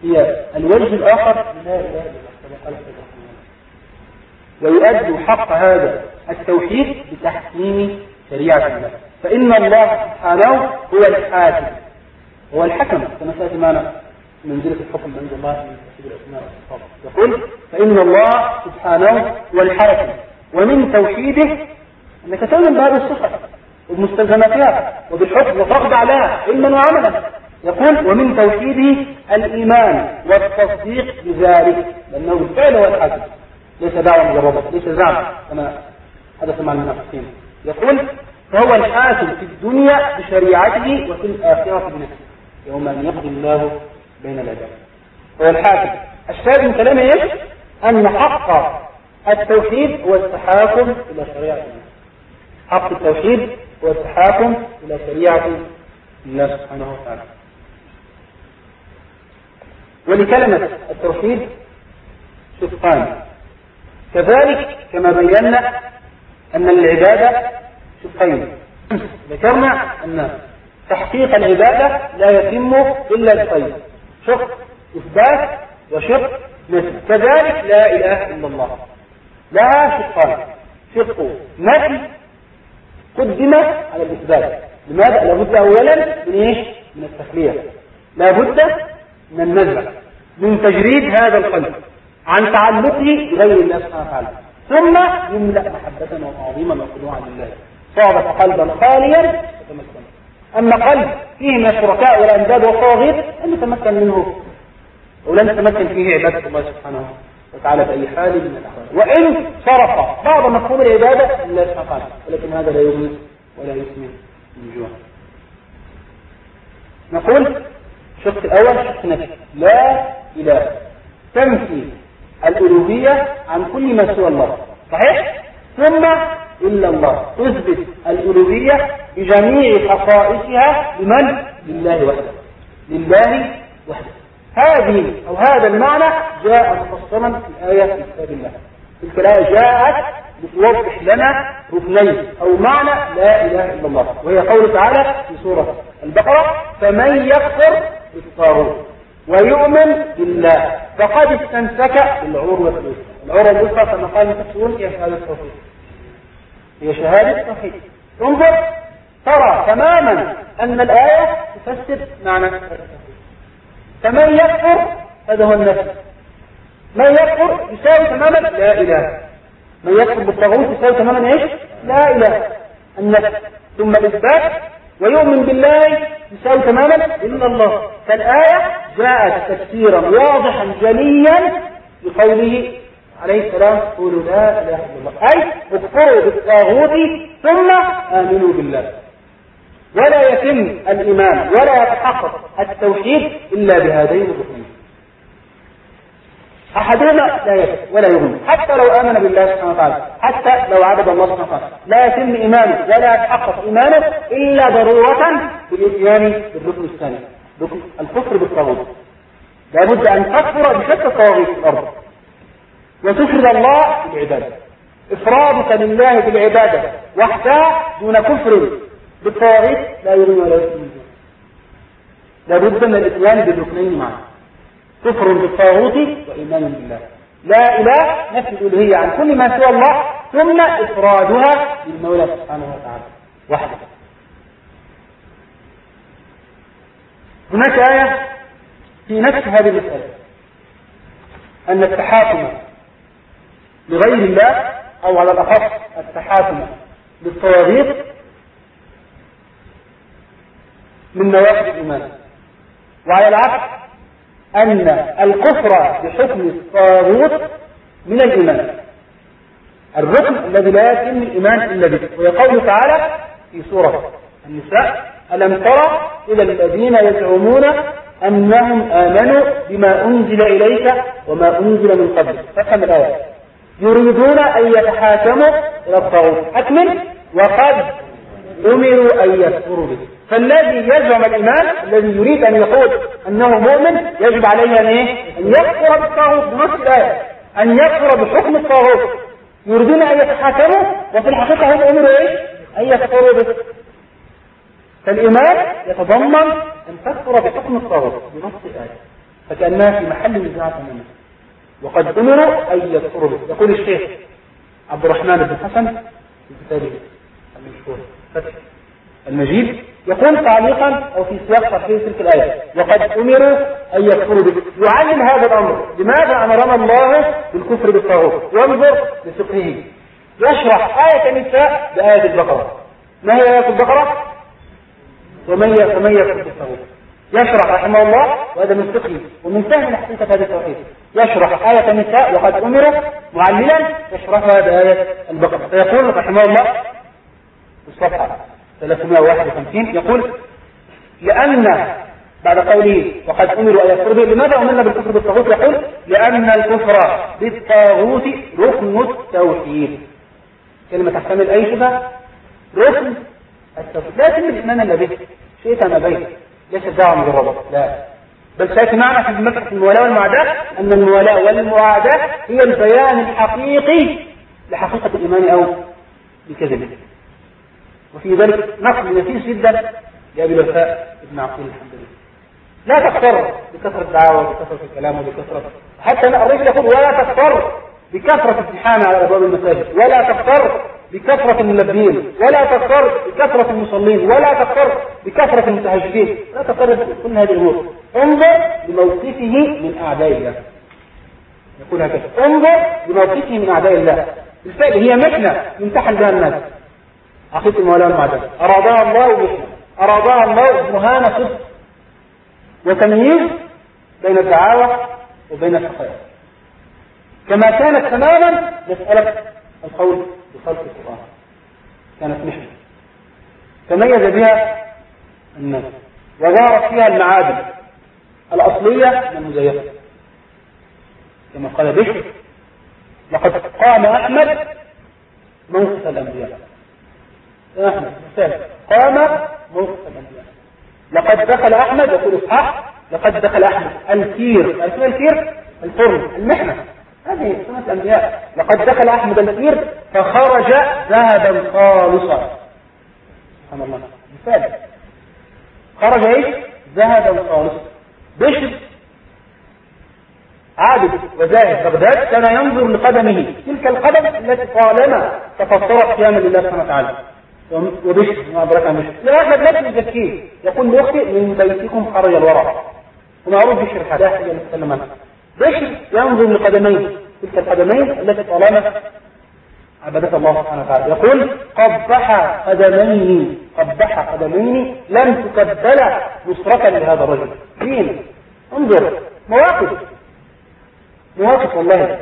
هي الوجه الآخر. لا إله إلا الله ويؤد حق هذا التوحيد بتحكيم شريعة الله. فإن الله سبحانه هو الحاكم. هو الحكم كما سيأتي معنا. منزلة الحكم عند الله من تحسيب الأسماء يقول فإن الله سبحانه هو الحاكم ومن توحيده أنك تؤمن بهذه الصفة وبمستلزماتها وبالحكم وتخضع لها علما وعملا. يقول ومن توحيده الإيمان والتصديق بذلك لأنه بالفعل هو الحاكم. ليس دعوة مجربة ليس زعم كما حدث مع المنافقين. يقول فهو الحاكم في الدنيا بشريعته وفي الآخرة بنفسه. يوم أن يقضي الله بين العباد هو الحاكم. الشاهد من كلامه إيش؟ أن حق التوحيد هو التحاكم إلى شريعة الله حق التوحيد هو التحاكم إلى شريعة الله سبحانه وتعالى. ولكلمة التوحيد شقان كذلك كما بينا أن العبادة شقين ذكرنا أن تحقيق العبادة لا يتم إلا بخير شق إثبات وشق نفي كذلك لا إله إلا الله. لها شقان شق نفي قدم على الإثبات. لماذا؟ لابد أولا من إيش؟ من التخلية لابد من النزع. من تجريد هذا القلب. عن تعلقه بغير الله سبحانه وتعالى. ثم يملأ محبة وتعظيما وخضوعا لله صعد قلبا خاليا. أما قلب فيه من الشركاء والأنداد والطواغيت لن يتمكن منه. ولن يتمكن فيه عبادة الله سبحانه وتعالى في أي حال من الأحوال. وإن صرف بعض مفهوم العبادة لله سبحانه ولكن هذا لا يغني ولا يسمن من جوع. نقول الشق الأول شق نفسي. لا إله. تنفي الألوهية عن كل ما سوى الله. صحيح؟ ثم إلا الله. تثبت الألوهية بجميع خصائصها لمن؟ لله وحده. لله وحده. هذه أو هذا المعنى جاء مفصلا في الآية في كتاب الله. تلك الآية جاءت لتوضح لنا ركنين أو معنى لا إله إلا الله وهي قول تعالى في سورة البقرة فمن يكفر بالطاغوت ويؤمن بالله فقد استمسك بالعروة الوثقى. العروة الوثقى كما قال المفسرون هي شهادة التوحيد. هي شهادة التوحيد انظر ترى تماما أن الآية تفسر معنى فمن يكفر هذا هو النفس. من يكفر يساوي تماما لا إله. من يكفر بالطاغوت يساوي تماما إيش؟ لا إله. النفس. ثم الإثبات ويؤمن بالله يساوي تماما إلا الله. فالآية جاءت تفسيرا واضحا جليا لقوله عليه السلام قولوا لا إله إلا الله. أي اكفروا بالطاغوت ثم آمنوا بالله. ولا يتم الإيمان ولا يتحقق التوحيد إلا بهذين الركنين. أحدهما لا يتم ولا يغني. حتى لو آمن بالله سبحانه وتعالى حتى لو عبد الله سبحانه وتعالى. لا يتم إيمانه ولا يتحقق إيمانه إلا ضرورة بالإتيان بالركن الثاني. ركن الكفر بالطاغوت. لابد أن تكفر بشتى الطواغيت في الأرض. وتفرد الله بالعبادة إفرادك لله بالعبادة. وحده دون كفر. بالطواغيت لا يغني ولا يسلم لابد من الإتيان بالركنين معا. كفر بالطاغوت وإيمان بالله. لا إله نفي الالوهيه عن كل ما سوى الله ثم إفرادها بالمولى سبحانه وتعالى. وحده. هناك آية في نفس هذه المسألة. أن التحاكم لغير الله أو على الأخص التحاكم للطواغيت من نواحي الإيمان. وعلى العكس أن الكفر بحكم الطاغوت من الإيمان. الركن الذي لا يتم الإيمان إلا به. وهي قوله تعالى في سورة النساء ألم ترى إلى الذين يزعمون أنهم آمنوا بما أنزل إليك وما أنزل من قبل؟ فهم الآية. يريدون أن يتحاكموا إلى الطاغوت أكمل. وقد أمروا أن يكفروا به. فالذي يزعم الإيمان الذي يريد أن يقول أنه مؤمن يجب عليه أن إيه؟ أن يكفر بالطاغوت بنص الآية. أن يكفر بحكم الطاغوت. يريدون أن يتحاكموا وفي الحقيقة هم أمروا إيه؟ أن يكفروا به. فالإيمان يتضمن أن تكفر بحكم الطاغوت بنص الآية. فكأنها في محل نزاع تماما وقد أمروا أن يكفروا به يقول الشيخ عبد الرحمن بن حسن في كتابه المشهور فتح المجيد يقول تعليقا أو في سياق تفسير تلك الآية وقد امروا أن يكفروا به. يعلم هذا الأمر. لماذا أمرنا الله بالكفر بالطاغوت؟ وانظر لفقهه. يشرح آية النساء بآية البقرة. ما هي آية البقرة؟ ومن يكفر بالطاغوت؟ يشرح رحمه الله وهذا من فقهه ومن فهم حقيقة هذه التوحيد. يشرح آية النساء وقد أمر معللا يشرحها بآية البقرة. فيقول رحمه الله في الصفحة 351 يقول لأن بعد قوله وقد أمروا أن يكفروا به. لماذا أمرنا بالكفر بالطاغوت؟ يقول لأن الكفر بالطاغوت ركن التوحيد. كلمة تحتمل أي شبه؟ ركن التوحيد. لا يتم الإيمان به شيء ما بين ليس دعوة مجربة لا. بل سيأتي معنا في مسألة الموالاة والمعاداة أن الموالاة والمعاداة هي البيان الحقيقي لحقيقة الإيمان أو لكذبه. وفي ذلك نقل نفيس جدا لأبي الوفاء ابن عقيل الحمد لله. لا تغتر بكثرة الدعوة وبكثرة الكلام وبكثرة حتى الرجل يقول ولا تغتر بكثرة الامتحان على أبواب المساجد. ولا تغتر بكثرة الملبين ولا تغتر بكثرة المصلين ولا تغتر بكثرة المتهجدين. لا تغتر بكل هذه الأمور. انظر لموقفه من أعداء الله. يقول هكذا انظر لموقفه من أعداء الله. بالفعل هي محنة يمتحن بها الناس. عقيدة المولاة المعدل أرادها الله بحنة أرادها الله مهانة صدق وتمييز بين الدعاوى وبين الحقائق كما كانت تماما مسألة القول. بخلق القرآن. كانت محنة تميز بها الناس. وظهرت فيها المعادن الأصلية من المزيفة. كما قال بشر لقد قام أحمد موقف الأنبياء. أحمد قام موقف الأنبياء. لقد دخل أحمد يقول إصحاح لقد دخل أحمد. الكير الكير الكير؟ الفرن المحنة. هذه سنة الأنبياء. لقد دخل أحمد الكير فخرج ذهبا خالصا. سبحان الله. مثال خرج إيش؟ ذهبا خالصا. بشر. عابد وزاهد بغداد كان ينظر لقدمه. تلك القدم التي طالما تفطرت قياما لله سبحانه وتعالى. وبشر. ما أدرك عن بشر. لا أحد لا يزكيه يقول لأختي من بيتكم خرج الورع ومعروف بشر حداث نتكلم عنها بشر ينظر لقدميه تلك القدمين التي طالما عبدت الله سبحانه وتعالى. يقول قبح قدمين قبح قدمين لم تقبل نصرة لهذا الرجل. دين انظر مواقف. مواقف والله.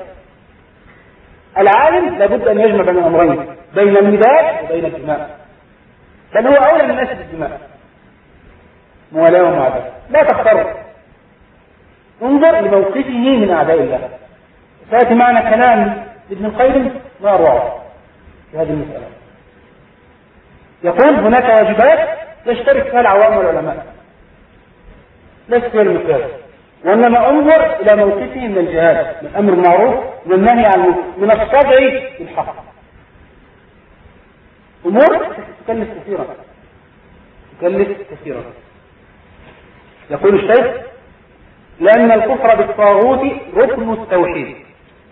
العالم لابد أن يجمع بين الأمرين بين المداد وبين الدماء. بل هو أولى الناس بالدماء موالاة ومعاداه لا تختار انظر لموقفه من أعداء الله. سيأتي معنا كلام ابن القيم ما روعه في هذه المسألة. يقول هناك واجبات يشترك فيها العوام والعلماء. ليست هي المثال وإنما انظر إلى موقفه من الجهاد من أمر المعروف والنهي عن المنكر من الصدع بالحق. أمور تكلف كثيرا. تكلف كثيرا. يقول الشيخ لأن الكفر بالطاغوت ركن التوحيد.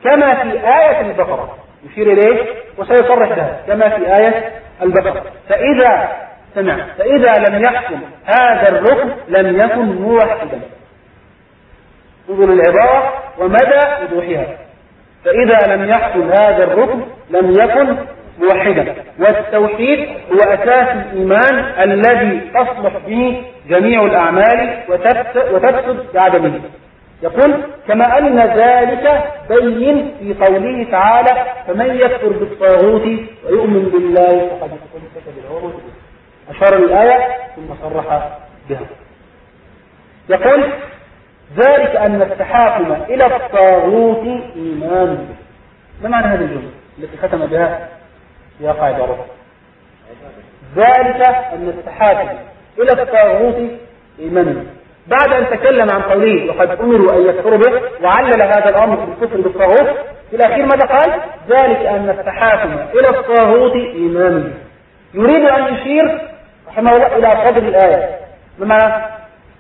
كما في آية البقرة. يشير إليه وسيصرح لها كما في آية البقرة. فإذا سمع. فإذا لم يحكم هذا الركن لم يكن موحدا. انظر العبارة ومدى وضوحها. فإذا لم يحصل هذا الركن لم يكن موحدا والتوحيد هو أساس الإيمان الذي تصلح به جميع الأعمال وتفسد بعدمه. يقول كما أن ذلك بين في قوله تعالى فمن يكفر بالطاغوت ويؤمن بالله فقد استمسك بالعروة أشار الآية ثم صرح بها. يقول ذلك أن التحاكم إلى الطاغوت إيمان ما معنى هذه الجملة التي ختم بها؟ رب. ذلك أن التحاكم إلى الطاغوت إيمان بعد أن تكلم عن قوله وقد أمروا أن يكفروا به وعلل هذا الأمر بالكفر بالطاغوت. في الأخير ماذا قال؟ ذلك أن التحاكم إلى الطاغوت إيمان يريد أن يشير رحمه الله إلى صدر الآية. بمعنى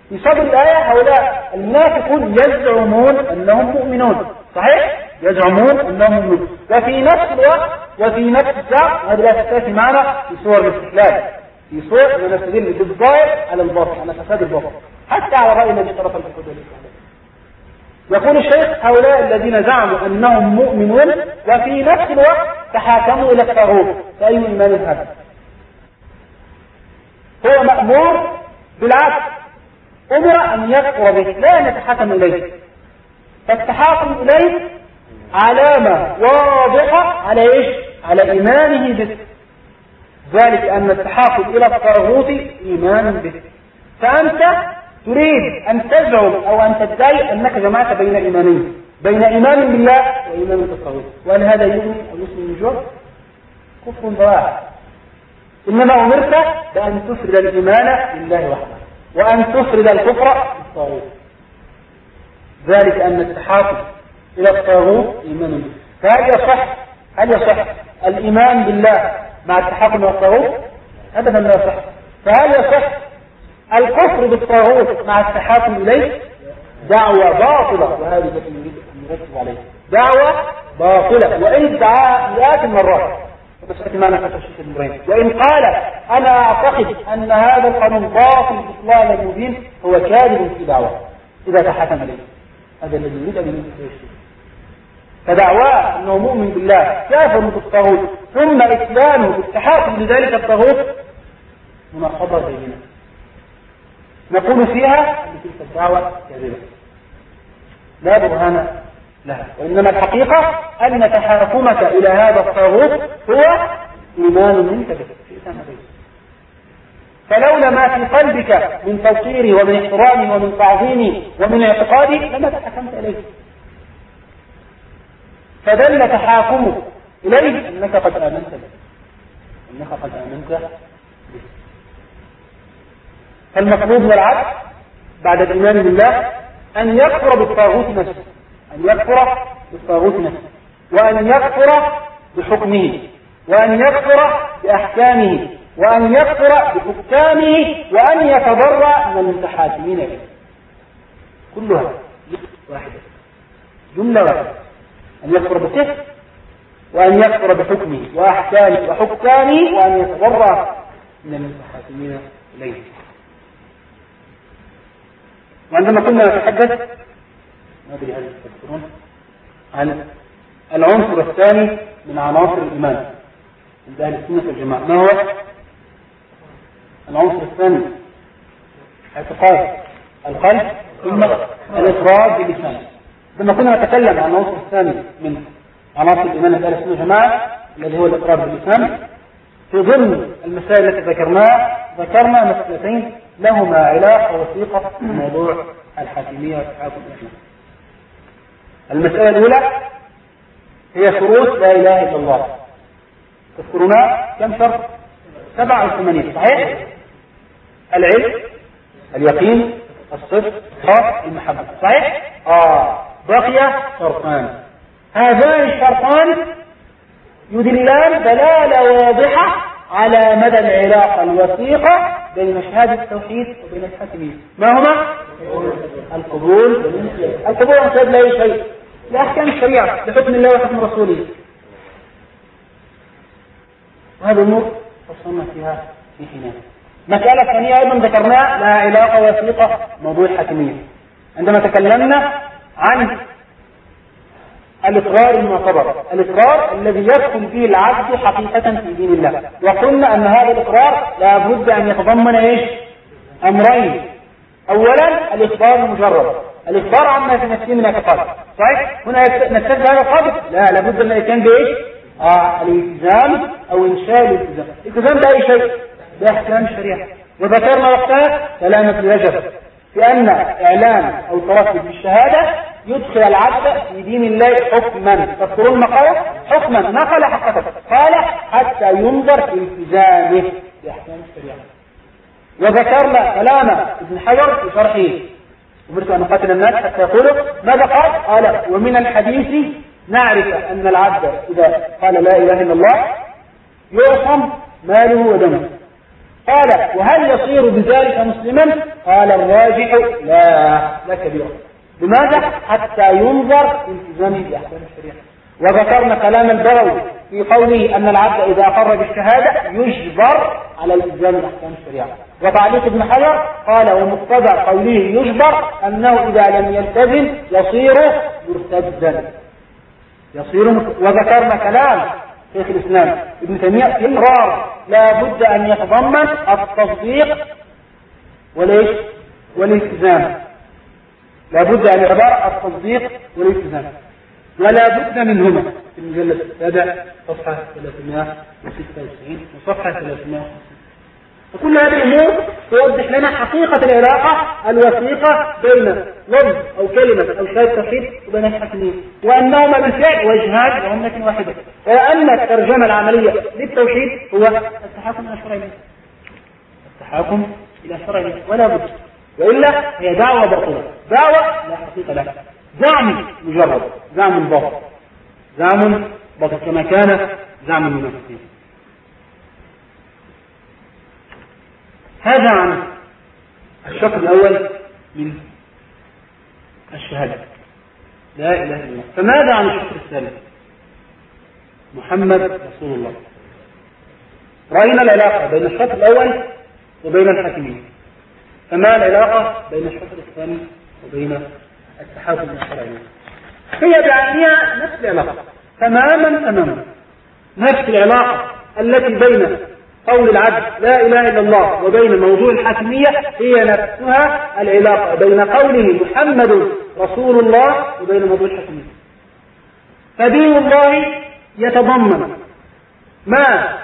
في صدر الآية هؤلاء المنافقون يزعمون أنهم مؤمنون. صحيح؟ يزعمون مؤمنون وفي نفس الوقت وفي نفس الساعة هذا لا تأتي معنا في صور الاستحلال في صور ونستدل بالظاهر على الباطل على فساد الباطل. حتى على رأي الذي طرف الحدود يقول الشيخ هؤلاء الذين زعموا أنهم مؤمنون وفي نفس الوقت تحاكموا إلى الطاغوت. فأي إيمان هذا؟ هو مأمور بالعكس أمر أن يكفر به. لا نتحكم إليه. فالتحاكم إليه علامة واضحة على إيش؟ على إيمانه به ذلك أن التحاكم إلى الطاغوت إيمان به فأنت تريد أن تزعم أو أن تدعي أنك جمعت بين إيمانين بين إيمان بالله وإيمان بالطاغوت وهل هذا يؤمن أو يسلم؟ كفر ضواع إنما أمرت بأن تفرد الإيمان لله وحده وأن تفرد الكفر بالطاغوت ذلك أن التحاكم إلى الطاغوت إيمان به فهل يصح؟ هل يصح؟ الإيمان بالله مع التحاكم إلى الطاغوت؟ أبدا لا يصح. فهل يصح الكفر بالطاغوت مع التحاكم إليه؟ دعوة باطلة. وهذه التي نريد أن نركز عليها. دعوة باطلة. وإن ادعاها مئات المرات المرين وإن قال أنا أعتقد أن هذا القانون باطل إطلالا مبين هو كاذب في دعوة. إذا تحكم عليه. هذا الذي يريد أن يمسك فدعواه أنه مؤمن بالله كافر بالطاغوت ثم إسلامه بالتحاكم لذلك الطاغوت. مناقضة بيننا. نقول فيها أن تلك الدعوة كاذبة لا برهان لها. وإنما الحقيقة أن تحاكمك إلى هذا الطاغوت هو إيمان منك به فلولا ما في قلبك من توقيري ومن احترامي ومن تعظيمي ومن اعتقادي لما تحكمت إليه. فدل تحاكمك إليه. أنك قد آمنت به. أنك قد آمنت به. فالمطلوب من العبد بعد الإيمان بالله أن يكفر بالطاغوت نفسه. أن يكفر بالطاغوت نفسه. وأن يكفر بحكمه. وأن يكفر بأحكامه. وأن يكفر بحكامه. وأن يتبرأ من المتحاكمين به. كلها واحدة. جملة واحدة. أن يكفر بالكفر وأن يكفر بحكمه وأحكامه وحكامه وأن يتبرأ من المتحاكمين إليه. وعندما كنا نتحدث ما أدري هل تذكرون عن العنصر الثاني من عناصر الإيمان عند أهل السنة والجماعة. ما هو؟ العنصر الثاني اعتقاد القلب ثم الإقرار باللسان. لما كنا نتكلم عن العنصر الثاني من عناصر الإيمان عند أهل السنة والجماعة الذي هو الإقرار باللسان في ضمن المسائل التي ذكرناها ذكرنا مسألتين لهما علاقة وثيقة بموضوع الحاكمية والتحاكم الإسلام المسألة الأولى هي شروط لا إله إلا الله تذكرونها كم شرط؟ سبع أو ثمانية صحيح؟ العلم اليقين الصدق الخاص المحبة صحيح؟ آه بقي شرطان. هذان الشرطان يدلان دلالة واضحة على مدى العلاقة الوثيقة بين شهادة التوحيد وبين الحكمية ما هما؟ القبول. القبول والانقياد لا شيء. لأحكام الشريعة لحكم الله وحكم رسوله. وهذه الأمور فصلنا فيها في حينها مسألة ثانية أيضا ذكرناها لها علاقة وثيقة موضوع الحاكمية. عندما تكلمنا عن الإقرار المعتبر الإقرار الذي يدخل به العبد حقيقة في دين الله. وقلنا أن هذا الإقرار لابد أن يتضمن إيش؟ أمرين. أولا الإخبار المجرد. الإخبار عما في نفسه من اعتقاد. صحيح؟ هنا نكتب هذا القبض لا لابد أن يكون بإيش؟ آه الالتزام أو إنشاء الالتزام. الالتزام بأي شيء؟ بأحكام الشريعة. وذكرنا وقتها سلامة الرجب بأن إعلان أو ترتب بالشهادة يدخل العبد في دين الله حكما. تذكرون ما قال حكما. ما قال حقا؟ قال حتى ينظر في التزامه. بأحكام الشريعة. وذكرنا كلام ابن حجر في شرحه. أمرت أن أقاتل الناس حتى يقولوا ماذا قال؟ قال ومن الحديث نعرف أن العبد إذا قال لا إله إلا الله يعصم ماله ودمه. قال وهل يصير بذلك مسلما؟ قال الراجح لا لا كبير. لماذا؟ حتى ينظر التزامه بأحكام الشريعة. وذكرنا كلام البروي في قوله أن العبد إذا اقر بالشهادة يجبر على الالتزام بأحكام الشريعة. وتعليق ابن حجر قال ومقتضى قوله يجبر أنه إذا لم يلتزم يصير مرتدا. يصير وذكرنا كلام شيخ الإسلام ابن تيمية إقرار لا بد أن يتضمن التصديق وليش والالتزام. لا بد أن يتضمن التصديق والالتزام. ولا بد منهما. في المجلد السابع صفحة 396 وصفحة 350 وكل هذه الأمور توضح لنا حقيقة العلاقة الوثيقة بين لفظ أو كلمة أو شهادة توحيد وبين الحكمين وأنهما بالفعل وجهان وعملة واحدة. وأن الترجمة العملية للتوحيد هو التحاكم إلى الشرع التحاكم إلى الشرع ولا بد. وإلا هي دعوة باطلة. دعوة لا حقيقة لها. زعم مجرد. زعم باطل. زعم باطل. كما كان زعم المنافقين. هذا عن الشق الأول من الشهادة. لا إله إلا الله. فماذا عن الشق الثالث محمد رسول الله. رأينا العلاقة بين الشق الأول وبين الحاكمين. فما العلاقة بين الشق الثاني وبين التحاكم الشرعي؟ هي بعينها نفس العلاقة تماما تماما نفس العلاقة التي بين قول العبد لا إله إلا الله وبين موضوع الحاكمية هي نفسها العلاقة بين قوله محمد رسول الله وبين موضوع الحاكمية. فدين الله يتضمن ما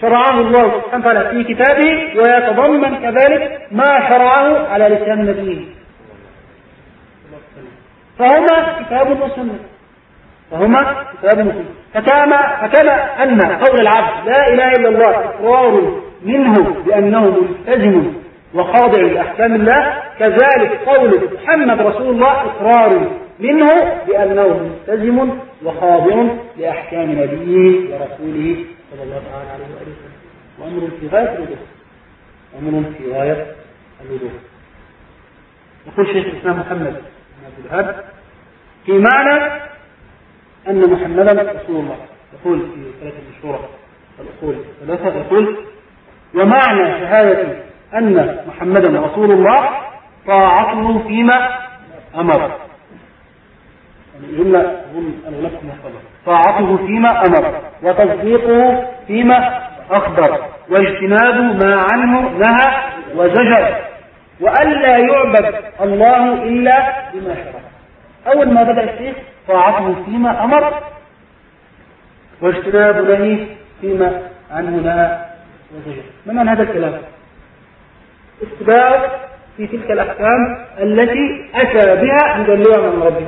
شرعه الله سبحانه وتعالى في كتابه ويتضمن كذلك ما شرعه على لسان نبيه. فهما كتاب وسنة. فهما كتاب وسنة. فكما فكما أن قول العبد لا إله إلا الله إقرار منه بأنه ملتزم وخاضع لأحكام الله كذلك قول محمد رسول الله إقرار منه بأنه ملتزم وخاضع لأحكام نبيه ورسوله صلى الله عليه وسلم. وأمر في غاية الوضوح أمر في غاية الوضوح يقول شيخ الإسلام محمد بن عبد الوهاب في معنى أن محمدا رسول الله. يقول في ثلاثة الشورى الأصول ثلاثة يقول ومعنى شهادة أن محمدا رسول الله طاعته فيما أمر. الجملة أنا لكم طاعته فيما أمر وتصديقه فيما أخبر واجتناب ما عنه نهى وزجر وألا يعبد الله إلا بما شرع. أول ما بدأ الشيخ طاعته فيما أمر واجتناب له فيما عنه نهى وزجر. ما معنى هذا الكلام؟ اتباع في تلك الأحكام التي أتى بها مدلوة من ربه.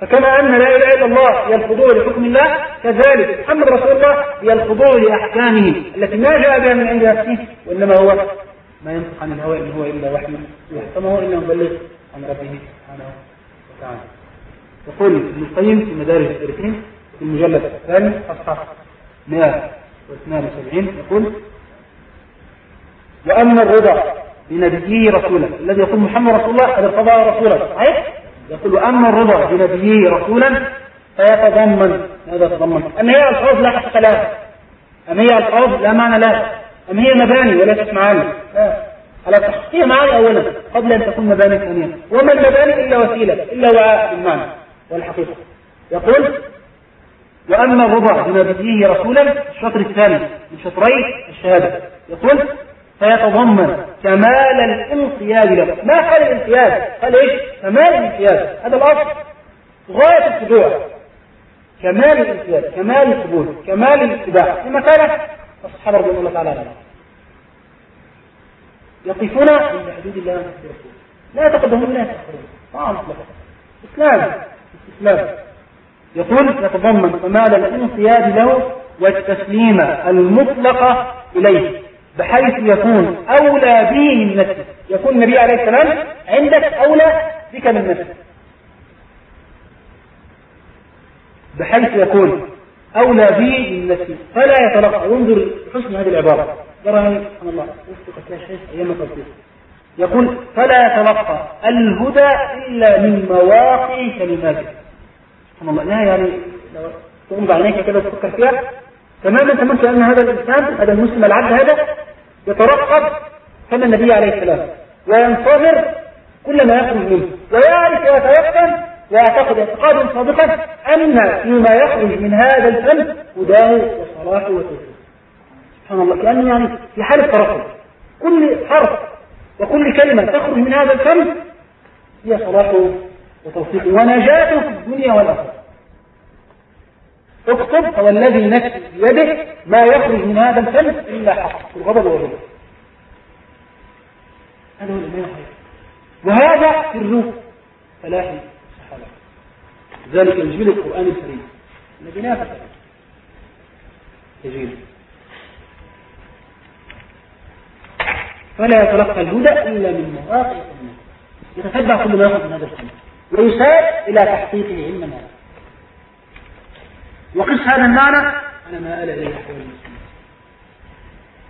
فكما أن لا إله إلا الله الخضوع لحكم الله كذلك محمد رسول الله الخضوع لأحكامه التي ما جاء بها من عند نفسه وإنما هو ما ينطق عن الهوى إن هو إلا وحي فما هو إلا مبلغ عن ربه سبحانه وتعالى. يقول ابن القيم في مدارج السالكين في المجلد الثاني صفحة 172 يقول وأما الرضا بنبيه رسولا. الذي يقول محمد رسول الله قد ارتضى رسولا. صحيح؟ يقول أما الرضا بنبيه رسولا فيتضمن ماذا يتضمن أم هي ألفاظ لا حق لها؟ أم هي ألفاظ لا معنى لها؟ أم هي مباني وليست معاني؟ لا. على تحقيق معاني أولا قبل أن تكون مباني ثانية وما المباني إلا وسيلة إلا وعاء بالمعنى والحقيقة. يقول وأما الرضا بنبيه رسولا الشطر الثاني من شطري الشهادة. يقول فيتضمن كمال الانقياد له. ما قال الانقياد؟ قال إيش؟ كمال الانقياد. هذا الأصل. غاية الخضوع كمال الانقياد كمال القبول كمال الاتباع. لما كان الصحابة رضي الله تعالى عنهم. يقفون عند حدود الله لا يتقدمون لا يتاخرون طبعا إسلام. استسلام يقول يتضمن كمال الانقياد له والتسليم المطلق إليه. بحيث يكون أولى به من نفسه يكون النبي عليه السلام عندك أولى بك من نفسك. بحيث يكون أولى به من نفسه فلا يتلقى. انظر حسن هذه العبارة. ترى سبحان الله. وفقت يا شيخ أيام التوفيق. يقول فلا يتلقى الهدى إلا من مواقع كلماته سبحان الله. لا يعني لو تغمض عينيك كده وتفكر فيها. تماما تمام كأن هذا الإنسان هذا المسلم العبد هذا يترقب كما النبي عليه السلام وينتظر كل ما يخرج منه ويعرف ويتيقن ويعتقد اعتقادا صادقا أن فيما يخرج من هذا الفم هداه وصلاحه وتوفيقه. سبحان الله كأنه يعني في حالة ترقب كل حرف وكل كلمة تخرج من هذا الفم هي صلاحه وتوفيقه ونجاته في الدنيا والآخرة. اكتب هو الذي نفسي بيده ما يخرج من هذا الفم إلا حق الغضب والغضب هذا هو وهذا في الروح فلاح الصحابة ذلك يجمل القرآن الكريم. الذي نافق يجيل. فلا يتلقى الهدى إلا من مواقع يتتبع كل ما يأخذ من هذا الفم ويسار إلى تحقيقه علما وقس هذا المعنى على ما آل إليه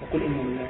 وقل إن الله